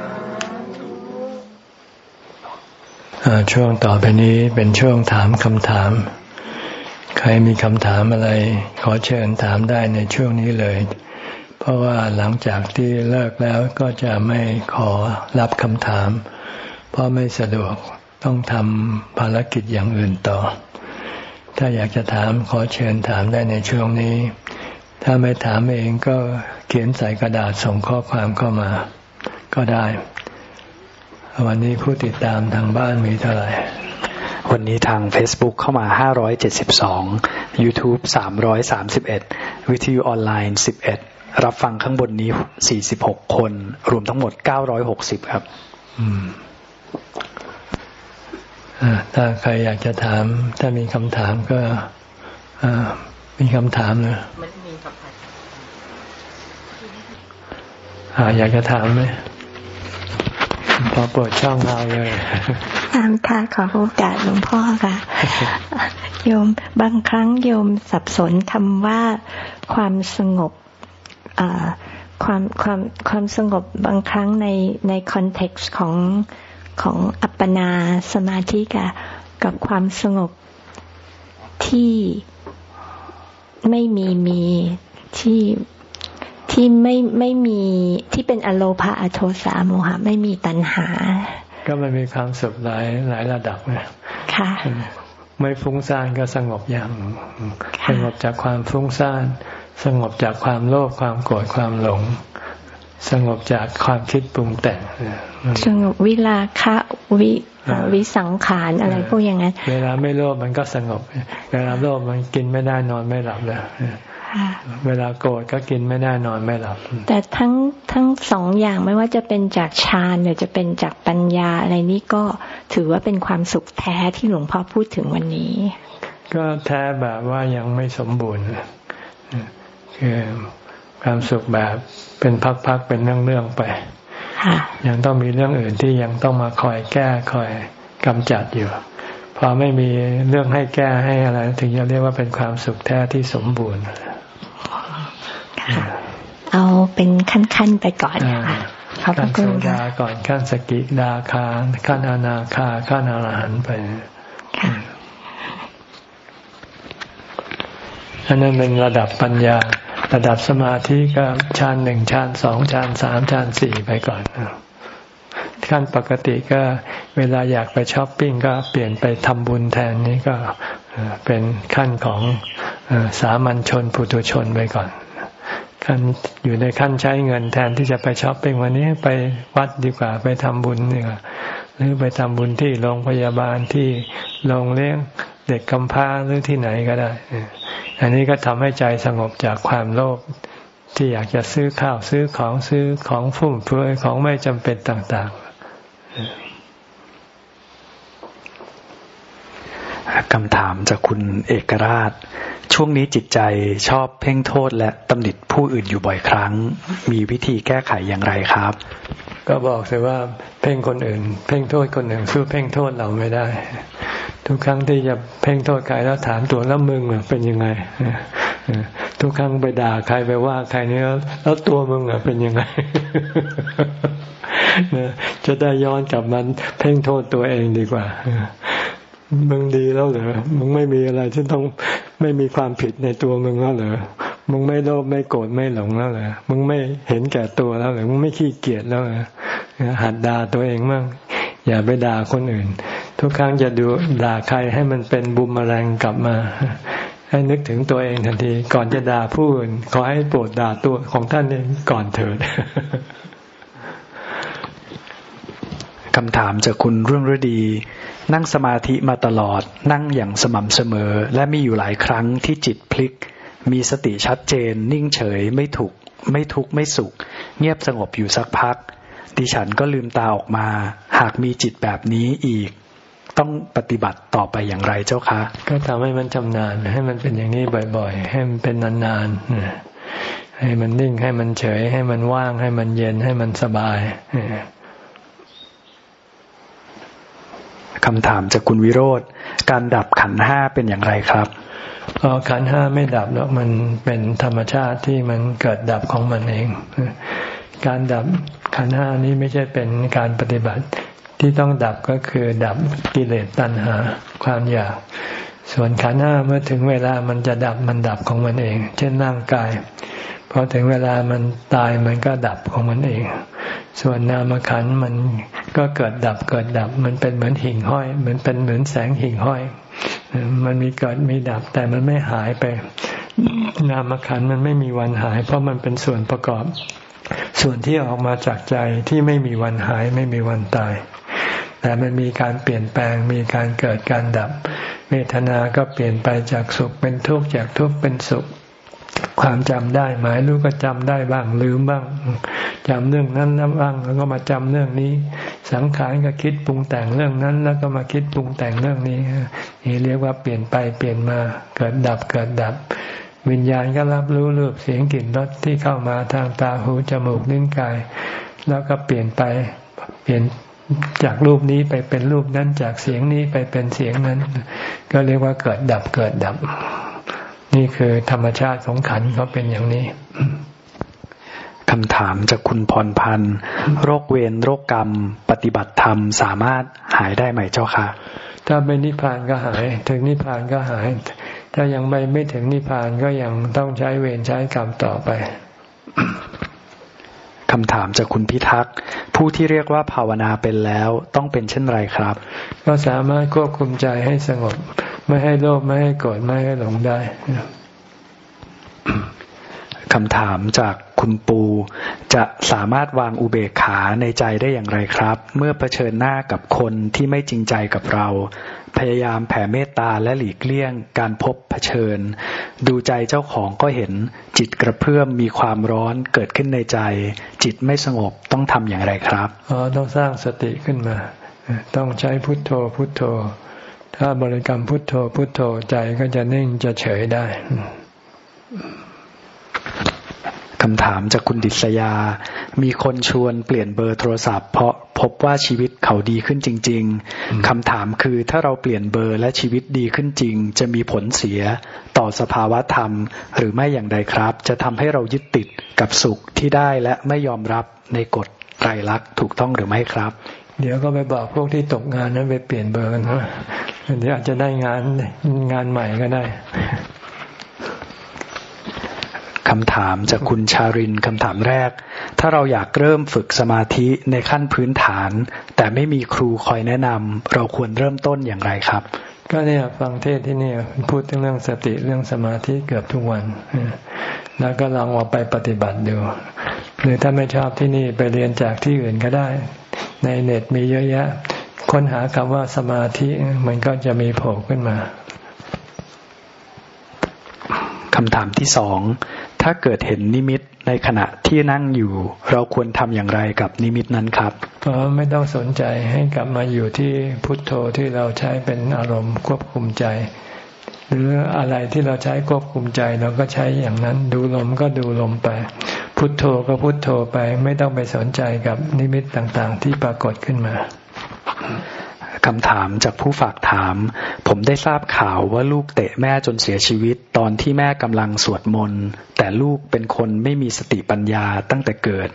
Speaker 1: ช่วงต่อไปนี้เป็นช่วงถามคำถาม ใครมีคำถามอะไร ขอเชิญถามได้ในช่วงนี้เลย เพราะว่าหลังจากที่เลิกแล้วก็จะไม่ขอรับคำถาม เพราะไม่สะดวกต้องทำภารกิจอย่างอื่นต่อ ถ้าอยากจะถามขอเชิญถามได้ในช่วงนี้ ถ้าไม่ถามเองก็เขียนใส่กระดาษส่งข้อความเข้ามา ก็ได้ วันนี้ผู้ติดตามทางบ้านมีเท่าไหร่
Speaker 2: วันนี้ทาง Facebook เข้ามา 572 YouTube 331 วิทยุออนไลน์ 11 รับฟังข้างบนนี้ 46 คน รวมทั้งหมด 960 ครับ
Speaker 1: อืมถ้าใครอยากจะถาม ถ้ามีคำถามก็มีคำถามเลยมีครับอยากจะถามไหม พอเปิดช่องเราเลย
Speaker 3: ถามค่ะขอโอกาสหลวงพ่อค่ะ โยมบางครั้งโยมสับสนคำว่าความสงบความความความสงบบางครั้งในในคอนเท็กซ์ของของอัปปนาสมาธิกับกับความสงบที่ไม่มีมีที่ ที่ไม่ไม่มีที่เป็นอโลภาอโทสาโมหะไม่มีตัณหา
Speaker 1: ก็มันมีความสุขหลายหลายระดับไง
Speaker 3: ค่ะ
Speaker 1: ไม่ฟุ้งซ่านก็สงบอย่างสงบจากความฟุ้งซ่าน สงบจากความโลภความโกรธความหลง สงบจากความคิดปรุงแต่ง
Speaker 3: สงบวิลาคะวิวิสังขารอะไรพวกอย่างนั้น
Speaker 1: เวลาไม่โลภมันก็สงบ เวลาโลภมันกินไม่ได้นอนไม่หลับเลย เวลาโกรธก็กินไม่ได้นอนไม่หลับ
Speaker 3: แต่ทั้งทั้งสองอย่างไม่ว่าจะเป็นจากฌานหรือจะเป็นจากปัญญาอะไรนี้ก็ถือว่าเป็นความสุขแท้ที่หลวงพ่อพูดถึงวันนี้
Speaker 1: ก็แท้แบบว่ายังไม่สมบูรณ์คือความสุขแบบเป็นพักๆเป็นเรื่องๆไปยังต้องมีเรื่องอื่นที่ยังต้องมาคอยแก้คอยกำจัดอยู่พอไม่มีเรื่องให้แก้ให้อะไร ถึงจะเรียกว่าเป็นความสุขแท้ที่สมบูรณ์
Speaker 3: เอาเป็นขั้นๆไปก่อนค่ะ
Speaker 1: ขั้นโซดาก่อนขั้นสกิดาคาขั้นอนาคาขั้นอรหันต์ไปอันนั้นเป็นระดับปัญญา ระดับสมาธิก็ชั้นหนึ่งชั้นสองชั้นสามชั้นสี่ไปก่อนขั้นปกติก็เวลาอยากไปช้อปปิ้งก็เปลี่ยนไปทำบุญแทนนี้ก็เป็นขั้นของสามัญชนปุถุชนไปก่อน ขั้นอยู่ในขั้นใช้เงินแทนที่จะไปช้อปปิ้งวันนี้ไปวัดดีกว่า ไปทำบุญดีกว่าหรือไปทำบุญที่โรงพยาบาลที่โรงเลี้ยงเด็กกำพร้าหรือที่ไหนก็ได้ อันนี้ก็ทำให้ใจสงบจากความโลภที่อยากจะซื้อข้าวซื้อของซื้อของฟุ่มเฟือยของไม่จำเป็นต่าง
Speaker 2: ๆคำถามจากคุณเอกราช ช่วงนี้จิตใจชอบเพ่งโทษและตำหนิผู้อื่นอยู่บ่อยครั้ง มีวิธีแก้ไขอย่างไรครับ
Speaker 1: ก็บอกเลยว่าเพ่งคนอื่น เพ่งโทษคนอื่นสู้เพ่งโทษเราไม่ได้ ทุกครั้งที่จะเพ่งโทษใครแล้วถามตัวแล้วมึงเป็นยังไงทุกครั้งไปด่าใครไปว่าใครเนี่ยแล้วตัวมึงเป็นยังไงจะได้ย้อนกลับมันเพ่งโทษตัวเองดีกว่า มึงดีแล้วเหรอ มึงไม่มีอะไรที่ต้องไม่มีความผิดในตัวมึงแล้วเหรอ มึงไม่โลภไม่โกรธไม่หลงแล้วเหรอ มึงไม่เห็นแก่ตัวแล้วเหรอ มึงไม่ขี้เกียจแล้วเหรอ หัดด่าตัวเองมั่งอย่าไปด่าคนอื่น ทุกครั้งจะดูด่าใครให้มันเป็นบุมแมลงกลับมา ให้นึกถึงตัวเองทันที ก่อนจะด่าผู้อื่นขอให้โปรดด่าตัวของท่านเองก่อนเถิด
Speaker 2: คำถามจากคุณเรื่องฤดี นั่งสมาธิมาตลอด นั่งอย่างสม่ำเสมอ และมีอยู่หลายครั้งที่จิตพลิก มีสติชัดเจน นิ่งเฉยไม่ถูก ไม่ทุกข์ไม่สุข เงียบสงบอยู่สักพัก ดิฉันก็ลืมตาออกมา หากมีจิตแบบนี้อีก ต้องปฏิบัติต่อไปอย่างไรเจ้าคะ
Speaker 1: ก็ทำให้มันชำนาญให้มันเป็นอย่างนี้บ่อยๆ ให้มันเป็นนานๆให้มันนิ่งให้มันเฉย ให้มันว่างให้มันเย็นให้มันสบาย
Speaker 2: คำถามจากคุณวิโรธการดับขันห้าเป็นอย่างไรครับ
Speaker 1: อ๋อขันห้าไม่ดับหรอกมันเป็นธรรมชาติที่มันเกิดดับของมันเอง การดับขันห้านี้ไม่ใช่เป็นการปฏิบัติที่ต้องดับก็คือดับกิเลสตัณหาความอยากส่วนขันห้าเมื่อถึงเวลามันจะดับมันดับของมันเอง เช่นร่างกาย พอถึงเวลามันตายมันก็ดับของมันเอง ส่วนนามขันมันก็เกิดดับเกิดดับ มันเป็นเหมือนหิ่งห้อย เหมือนเป็นเหมือนแสงหิ่งห้อย มันมีเกิดมีดับ แต่มันไม่หายไป นามขันมันไม่มีวันหาย เพราะมันเป็นส่วนประกอบ ส่วนที่ออกมาจากใจที่ไม่มีวันหายไม่มีวันตายแต่มันมีการเปลี่ยนแปลงมีการเกิดการดับ เวทนาก็เปลี่ยนไปจากสุขเป็นทุกข์จากทุกข์เป็นสุข ความจำได้ หมายรู้ก็จำได้บ้างลืมบ้างจำเรื่องนั้นแล้วบ้างแล้วก็มาจำเรื่องนี้ สังขารก็คิดปรุงแต่งเรื่องนั้น แล้วก็มาคิดปรุงแต่งเรื่องนี้นี่เรียกว่าเปลี่ยนไปเปลี่ยนมาเกิดดับเกิดดับ วิญญาณก็รับรู้รูปเสียงกลิ่นรสที่เข้ามาทางตาหูจมูกลิ้นกาย แล้วก็เปลี่ยนไปเปลี่ยนจากรูปนี้ไปเป็นรูปนั้นจากเสียงนี้ไปเป็นเสียงนั้น ก็เรียกว่าเกิดดับเกิดดับ นี่คือธรรมชาติของขันเขาเป็นอย่างนี้
Speaker 2: คำถามจากคุณพรพันธ์โรคเวรโรคกรรม ปฏิบัติธรรมสามารถหายได้ไหมเจ้าคะ
Speaker 1: ถ้าเป็นนิพพานก็หาย ถึงนิพพานก็หาย ถ้ายังไม่ไม่ถึงนิพพานก็ยังต้องใช้เวรใช้กรรมต่อไป
Speaker 2: คำถามจากคุณพิทักษ์ผู้ที่เรียกว่าภาวนาเป็นแล้วต้องเป็นเช่นไรครับ
Speaker 1: ก็สามารถควบคุมใจให้สงบ ไม่ให้โลภไม่ให้โกรธไม่ให้หลงได้
Speaker 2: คำถามจากคุณปู จะสามารถวางอุเบกขาในใจได้อย่างไรครับ เมื่อเผชิญหน้ากับคนที่ไม่จริงใจกับเรา พยายามแผ่เมตตาและหลีกเลี่ยง การพบเผชิญ ดูใจเจ้าของก็เห็น จิตกระเพื่อมมีความร้อนเกิดขึ้นในใจ จิตไม่สงบต้องทำอย่างไรครับ
Speaker 1: อ๋อต้องสร้างสติขึ้นมา ต้องใช้พุทโธพุทโธ ถ้าบริกรรมพุทโธพุทโธใจก็จะนิ่งจะเฉยได้
Speaker 2: คำถามจากคุณดิษยา มีคนชวนเปลี่ยนเบอร์โทรศัพท์ เพราะพบว่าชีวิตเขาดีขึ้นจริง ๆ คำถามคือถ้าเราเปลี่ยนเบอร์และชีวิตดีขึ้นจริง จะมีผลเสียต่อสภาวะธรรม หรือไม่อย่างใดครับ จะทำให้เรายึดติดกับสุขที่ได้และไม่ยอมรับในกฎไตรลักษณ์ถูกต้องหรือไม่ครับ
Speaker 1: เดี๋ยวก็ไปบอกพวกที่ตกงานนั้นไปเปลี่ยนเบอร์นะเดี๋ยวอาจจะได้งานงานใหม่ก็ได้
Speaker 2: คำถามจากคุณชารินคำถามแรก ถ้าเราอยากเริ่มฝึกสมาธิในขั้นพื้นฐาน แต่ไม่มีครูคอยแนะนำเราควรเริ่มต้นอย่างไรครับ
Speaker 1: ก็เนี่ยฟังเทศที่นี่พูดเรื่องสติเรื่องสมาธิเกือบทุกวัน แล้วก็ลองเอาไปปฏิบัติดู หรือถ้าไม่ชอบที่นี่ไปเรียนจากที่อื่นก็ได้ ในเน็ตมีเยอะแยะ ค้นหาคำว่าสมาธิมันก็จะมีโผล่ขึ้นมา
Speaker 2: คำถามที่สอง ถ้าเกิดเห็นนิมิตในขณะที่นั่งอยู่ เราควรทำอย่างไรกับนิมิตนั้นครับ
Speaker 1: ก็ไม่ต้องสนใจให้กลับมาอยู่ที่พุทโธที่เราใช้เป็นอารมณ์ควบคุมใจ หรืออะไรที่เราใช้ควบคุมใจเราก็ใช้อย่างนั้น ดูลมก็ดูลมไป พุทโธก็พุทโธไป ไม่ต้องไปสนใจกับนิมิตต่างๆ ที่ปรากฏขึ้นมา
Speaker 2: คำถามจากผู้ฝากถาม ผมได้ทราบข่าวว่าลูกเตะแม่จนเสียชีวิต ตอนที่แม่กำลังสวดมนต์แต่ลูกเป็นคนไม่มีสติปัญญาตั้งแต่เกิด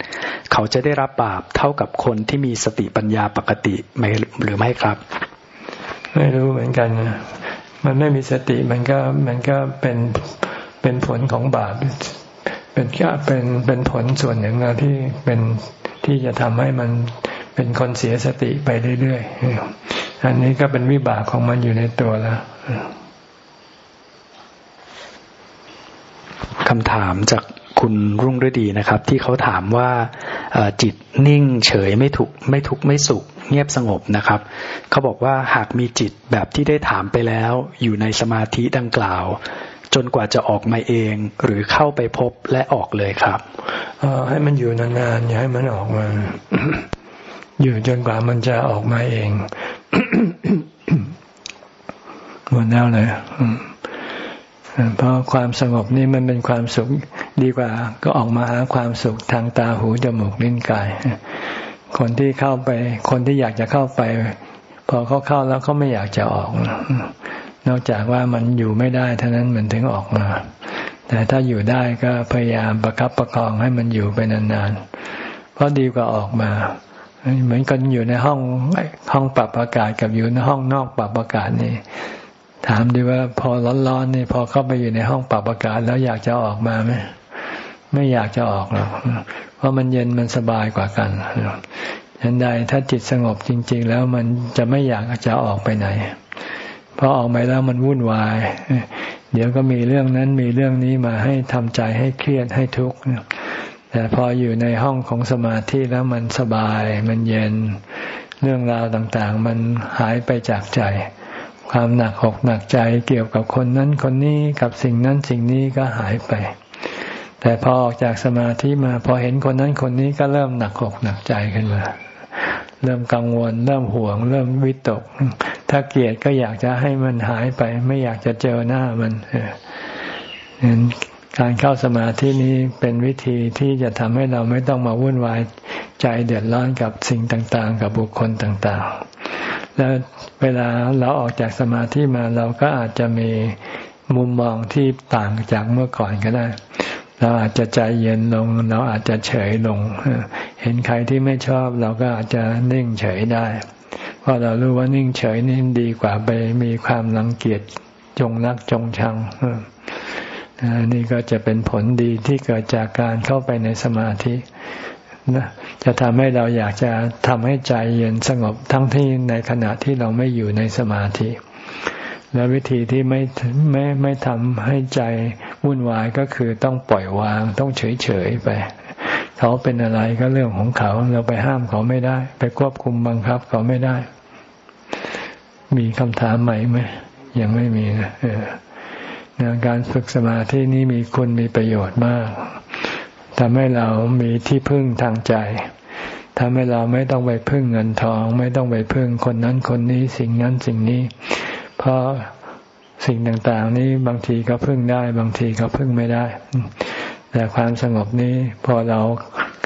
Speaker 2: เขาจะได้รับบาปเท่ากับคนที่มีสติปัญญาปกติไหมหรือไม่ครับ
Speaker 1: ไม่รู้เหมือนกันนะ มันไม่มีสติมันก็มันก็เป็นเป็นผลของบาปเป็นก็เป็นเป็นผลส่วนหนึ่งนะที่เป็นที่จะทำให้มันเป็นคนเสียสติไปเรื่อยๆอันนี้ก็เป็นวิบากของมันอยู่ในตัวแล้ว
Speaker 2: คำถามจากคุณรุ่งฤดีนะครับ ที่เขาถามว่าจิตนิ่งเฉยไม่ถูกไม่ทุกข์ไม่สุข เงียบสงบนะครับ เขาบอกว่าหากมีจิตแบบที่ได้ถามไปแล้ว อยู่ในสมาธิดังกล่าว จนกว่าจะออกมาเองหรือเข้าไปพบและออกเลยครับ
Speaker 1: ให้มันอยู่นานๆอย่าให้มันออกมา อยู่จนกว่ามันจะออกมาเองหมดแล้วเลยเพราะความสงบนี่มันเป็นความสุขดีกว่า ก็ออกมาหาความสุขทางตาหูจมูกลิ้นกาย คนที่เข้าไป คนที่อยากจะเข้าไป พอเขาเข้าแล้วเขาไม่อยากจะออก นอกจากว่ามันอยู่ไม่ได้เท่านั้นมันถึงออกมา แต่ถ้าอยู่ได้ก็พยายามประครับประคองให้มันอยู่ไปนานๆ เพราะดีกว่าออกมา เหมือนกันอยู่ในห้องห้องปรับอากาศกับอยู่ในห้องนอกปรับอากาศนี่ถามดีว่าพอร้อนๆนี่พอเข้าไปอยู่ในห้องปรับอากาศแล้วอยากจะออกมาไหมไม่อยากจะออกหรอก เพราะมันเย็นมันสบายกว่ากันฉันใดถ้าจิตสงบจริง ๆ แล้วมันจะไม่อยากจะออกไปไหนพอออกไปแล้วมันวุ่นวาย เดี๋ยวก็มีเรื่องนั้นมีเรื่องนี้มาให้ทำใจให้เครียดให้ทุกข์แต่พออยู่ในห้องของสมาธิแล้วมันสบาย มันเย็นเรื่องราวต่างๆ มันหายไปจากใจ ความหนักอกหนักใจเกี่ยวกับคนนั้นคนนี้กับสิ่งนั้นสิ่งนี้ก็หายไป แต่พอออกจากสมาธิมา พอเห็นคนนั้นคนนี้ก็เริ่มหนักอกหนักใจขึ้นมา เริ่มกังวล เริ่มห่วง เริ่มวิตก ถ้าเกลียดก็อยากจะให้มันหายไป ไม่อยากจะเจอหน้ามันเห็นการเข้าสมาธินี้เป็นวิธีที่จะทำให้เราไม่ต้องมาวุ่นวายใจเดือดร้อนกับสิ่งต่างๆ กับบุคคลต่างๆ แล้วเวลาเราออกจากสมาธิมาเราก็อาจจะมีมุมมองที่ต่างจากเมื่อก่อนก็ได้ เราอาจจะใจเย็นลง เราอาจจะเฉยลง เห็นใครที่ไม่ชอบเราก็อาจจะนิ่งเฉยได้ เพราะเรารู้ว่านิ่งเฉยนี่ดีกว่าไปมีความรังเกียจจงรักจงชังนี่ก็จะเป็นผลดีที่เกิดจากการเข้าไปในสมาธินะจะทำให้เราอยากจะทำให้ใจเย็นสงบทั้งที่ในขณะที่เราไม่อยู่ในสมาธิ และวิธีที่ไม่ไม่ไม่ทำให้ใจวุ่นวายก็คือต้องปล่อยวางต้องเฉยเฉยไป เขาเป็นอะไรก็เรื่องของเขา เราไปห้ามเขาไม่ได้ ไปควบคุมบังคับเขาไม่ได้ มีคำถามใหม่ไหมยังไม่มีนะการฝึกสมาธินี้มีคุณมีประโยชน์มากทำให้เรามีที่พึ่งทางใจทำให้เราไม่ต้องไปพึ่งเงินทอง ไม่ต้องไปพึ่งคนนั้นคนนี้สิ่งนั้นสิ่งนี้ พราะสิ่งต่างๆ นี้บางทีก็พึ่งได้ บางทีก็พึ่งไม่ได้ แต่ความสงบนี้พอเรา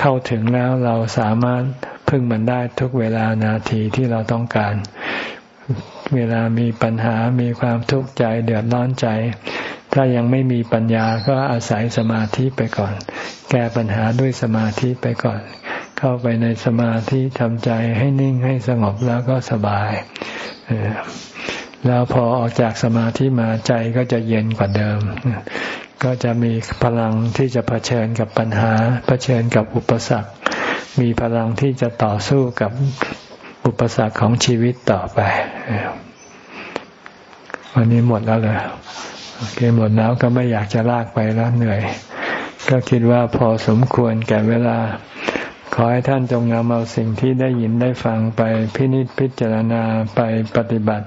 Speaker 1: เข้าถึงแล้วเราสามารถพึ่งมันได้ทุกเวลานาทีที่เราต้องการ เวลามีปัญหามีความทุกข์ใจเดือดร้อนใจ ถ้ายังไม่มีปัญญาก็อาศัยสมาธิไปก่อน แก้ปัญหาด้วยสมาธิไปก่อน เข้าไปในสมาธิทำใจให้นิ่งให้สงบแล้วก็สบาย แล้วพอออกจากสมาธิมาใจก็จะเย็นกว่าเดิม ก็จะมีพลังที่จะเผชิญกับปัญหา เผชิญกับอุปสรรค มีพลังที่จะต่อสู้กับอุปสรรคของชีวิตต่อไป วันนี้หมดแล้วเลยโอเคหมดแล้วก็ไม่อยากจะลากไปแล้วเหนื่อย ก็คิดว่าพอสมควรแก่เวลา ขอให้ท่านจงนำเอาสิ่งที่ได้ยินได้ฟังไปพินิจพิจารณาไปปฏิบัติ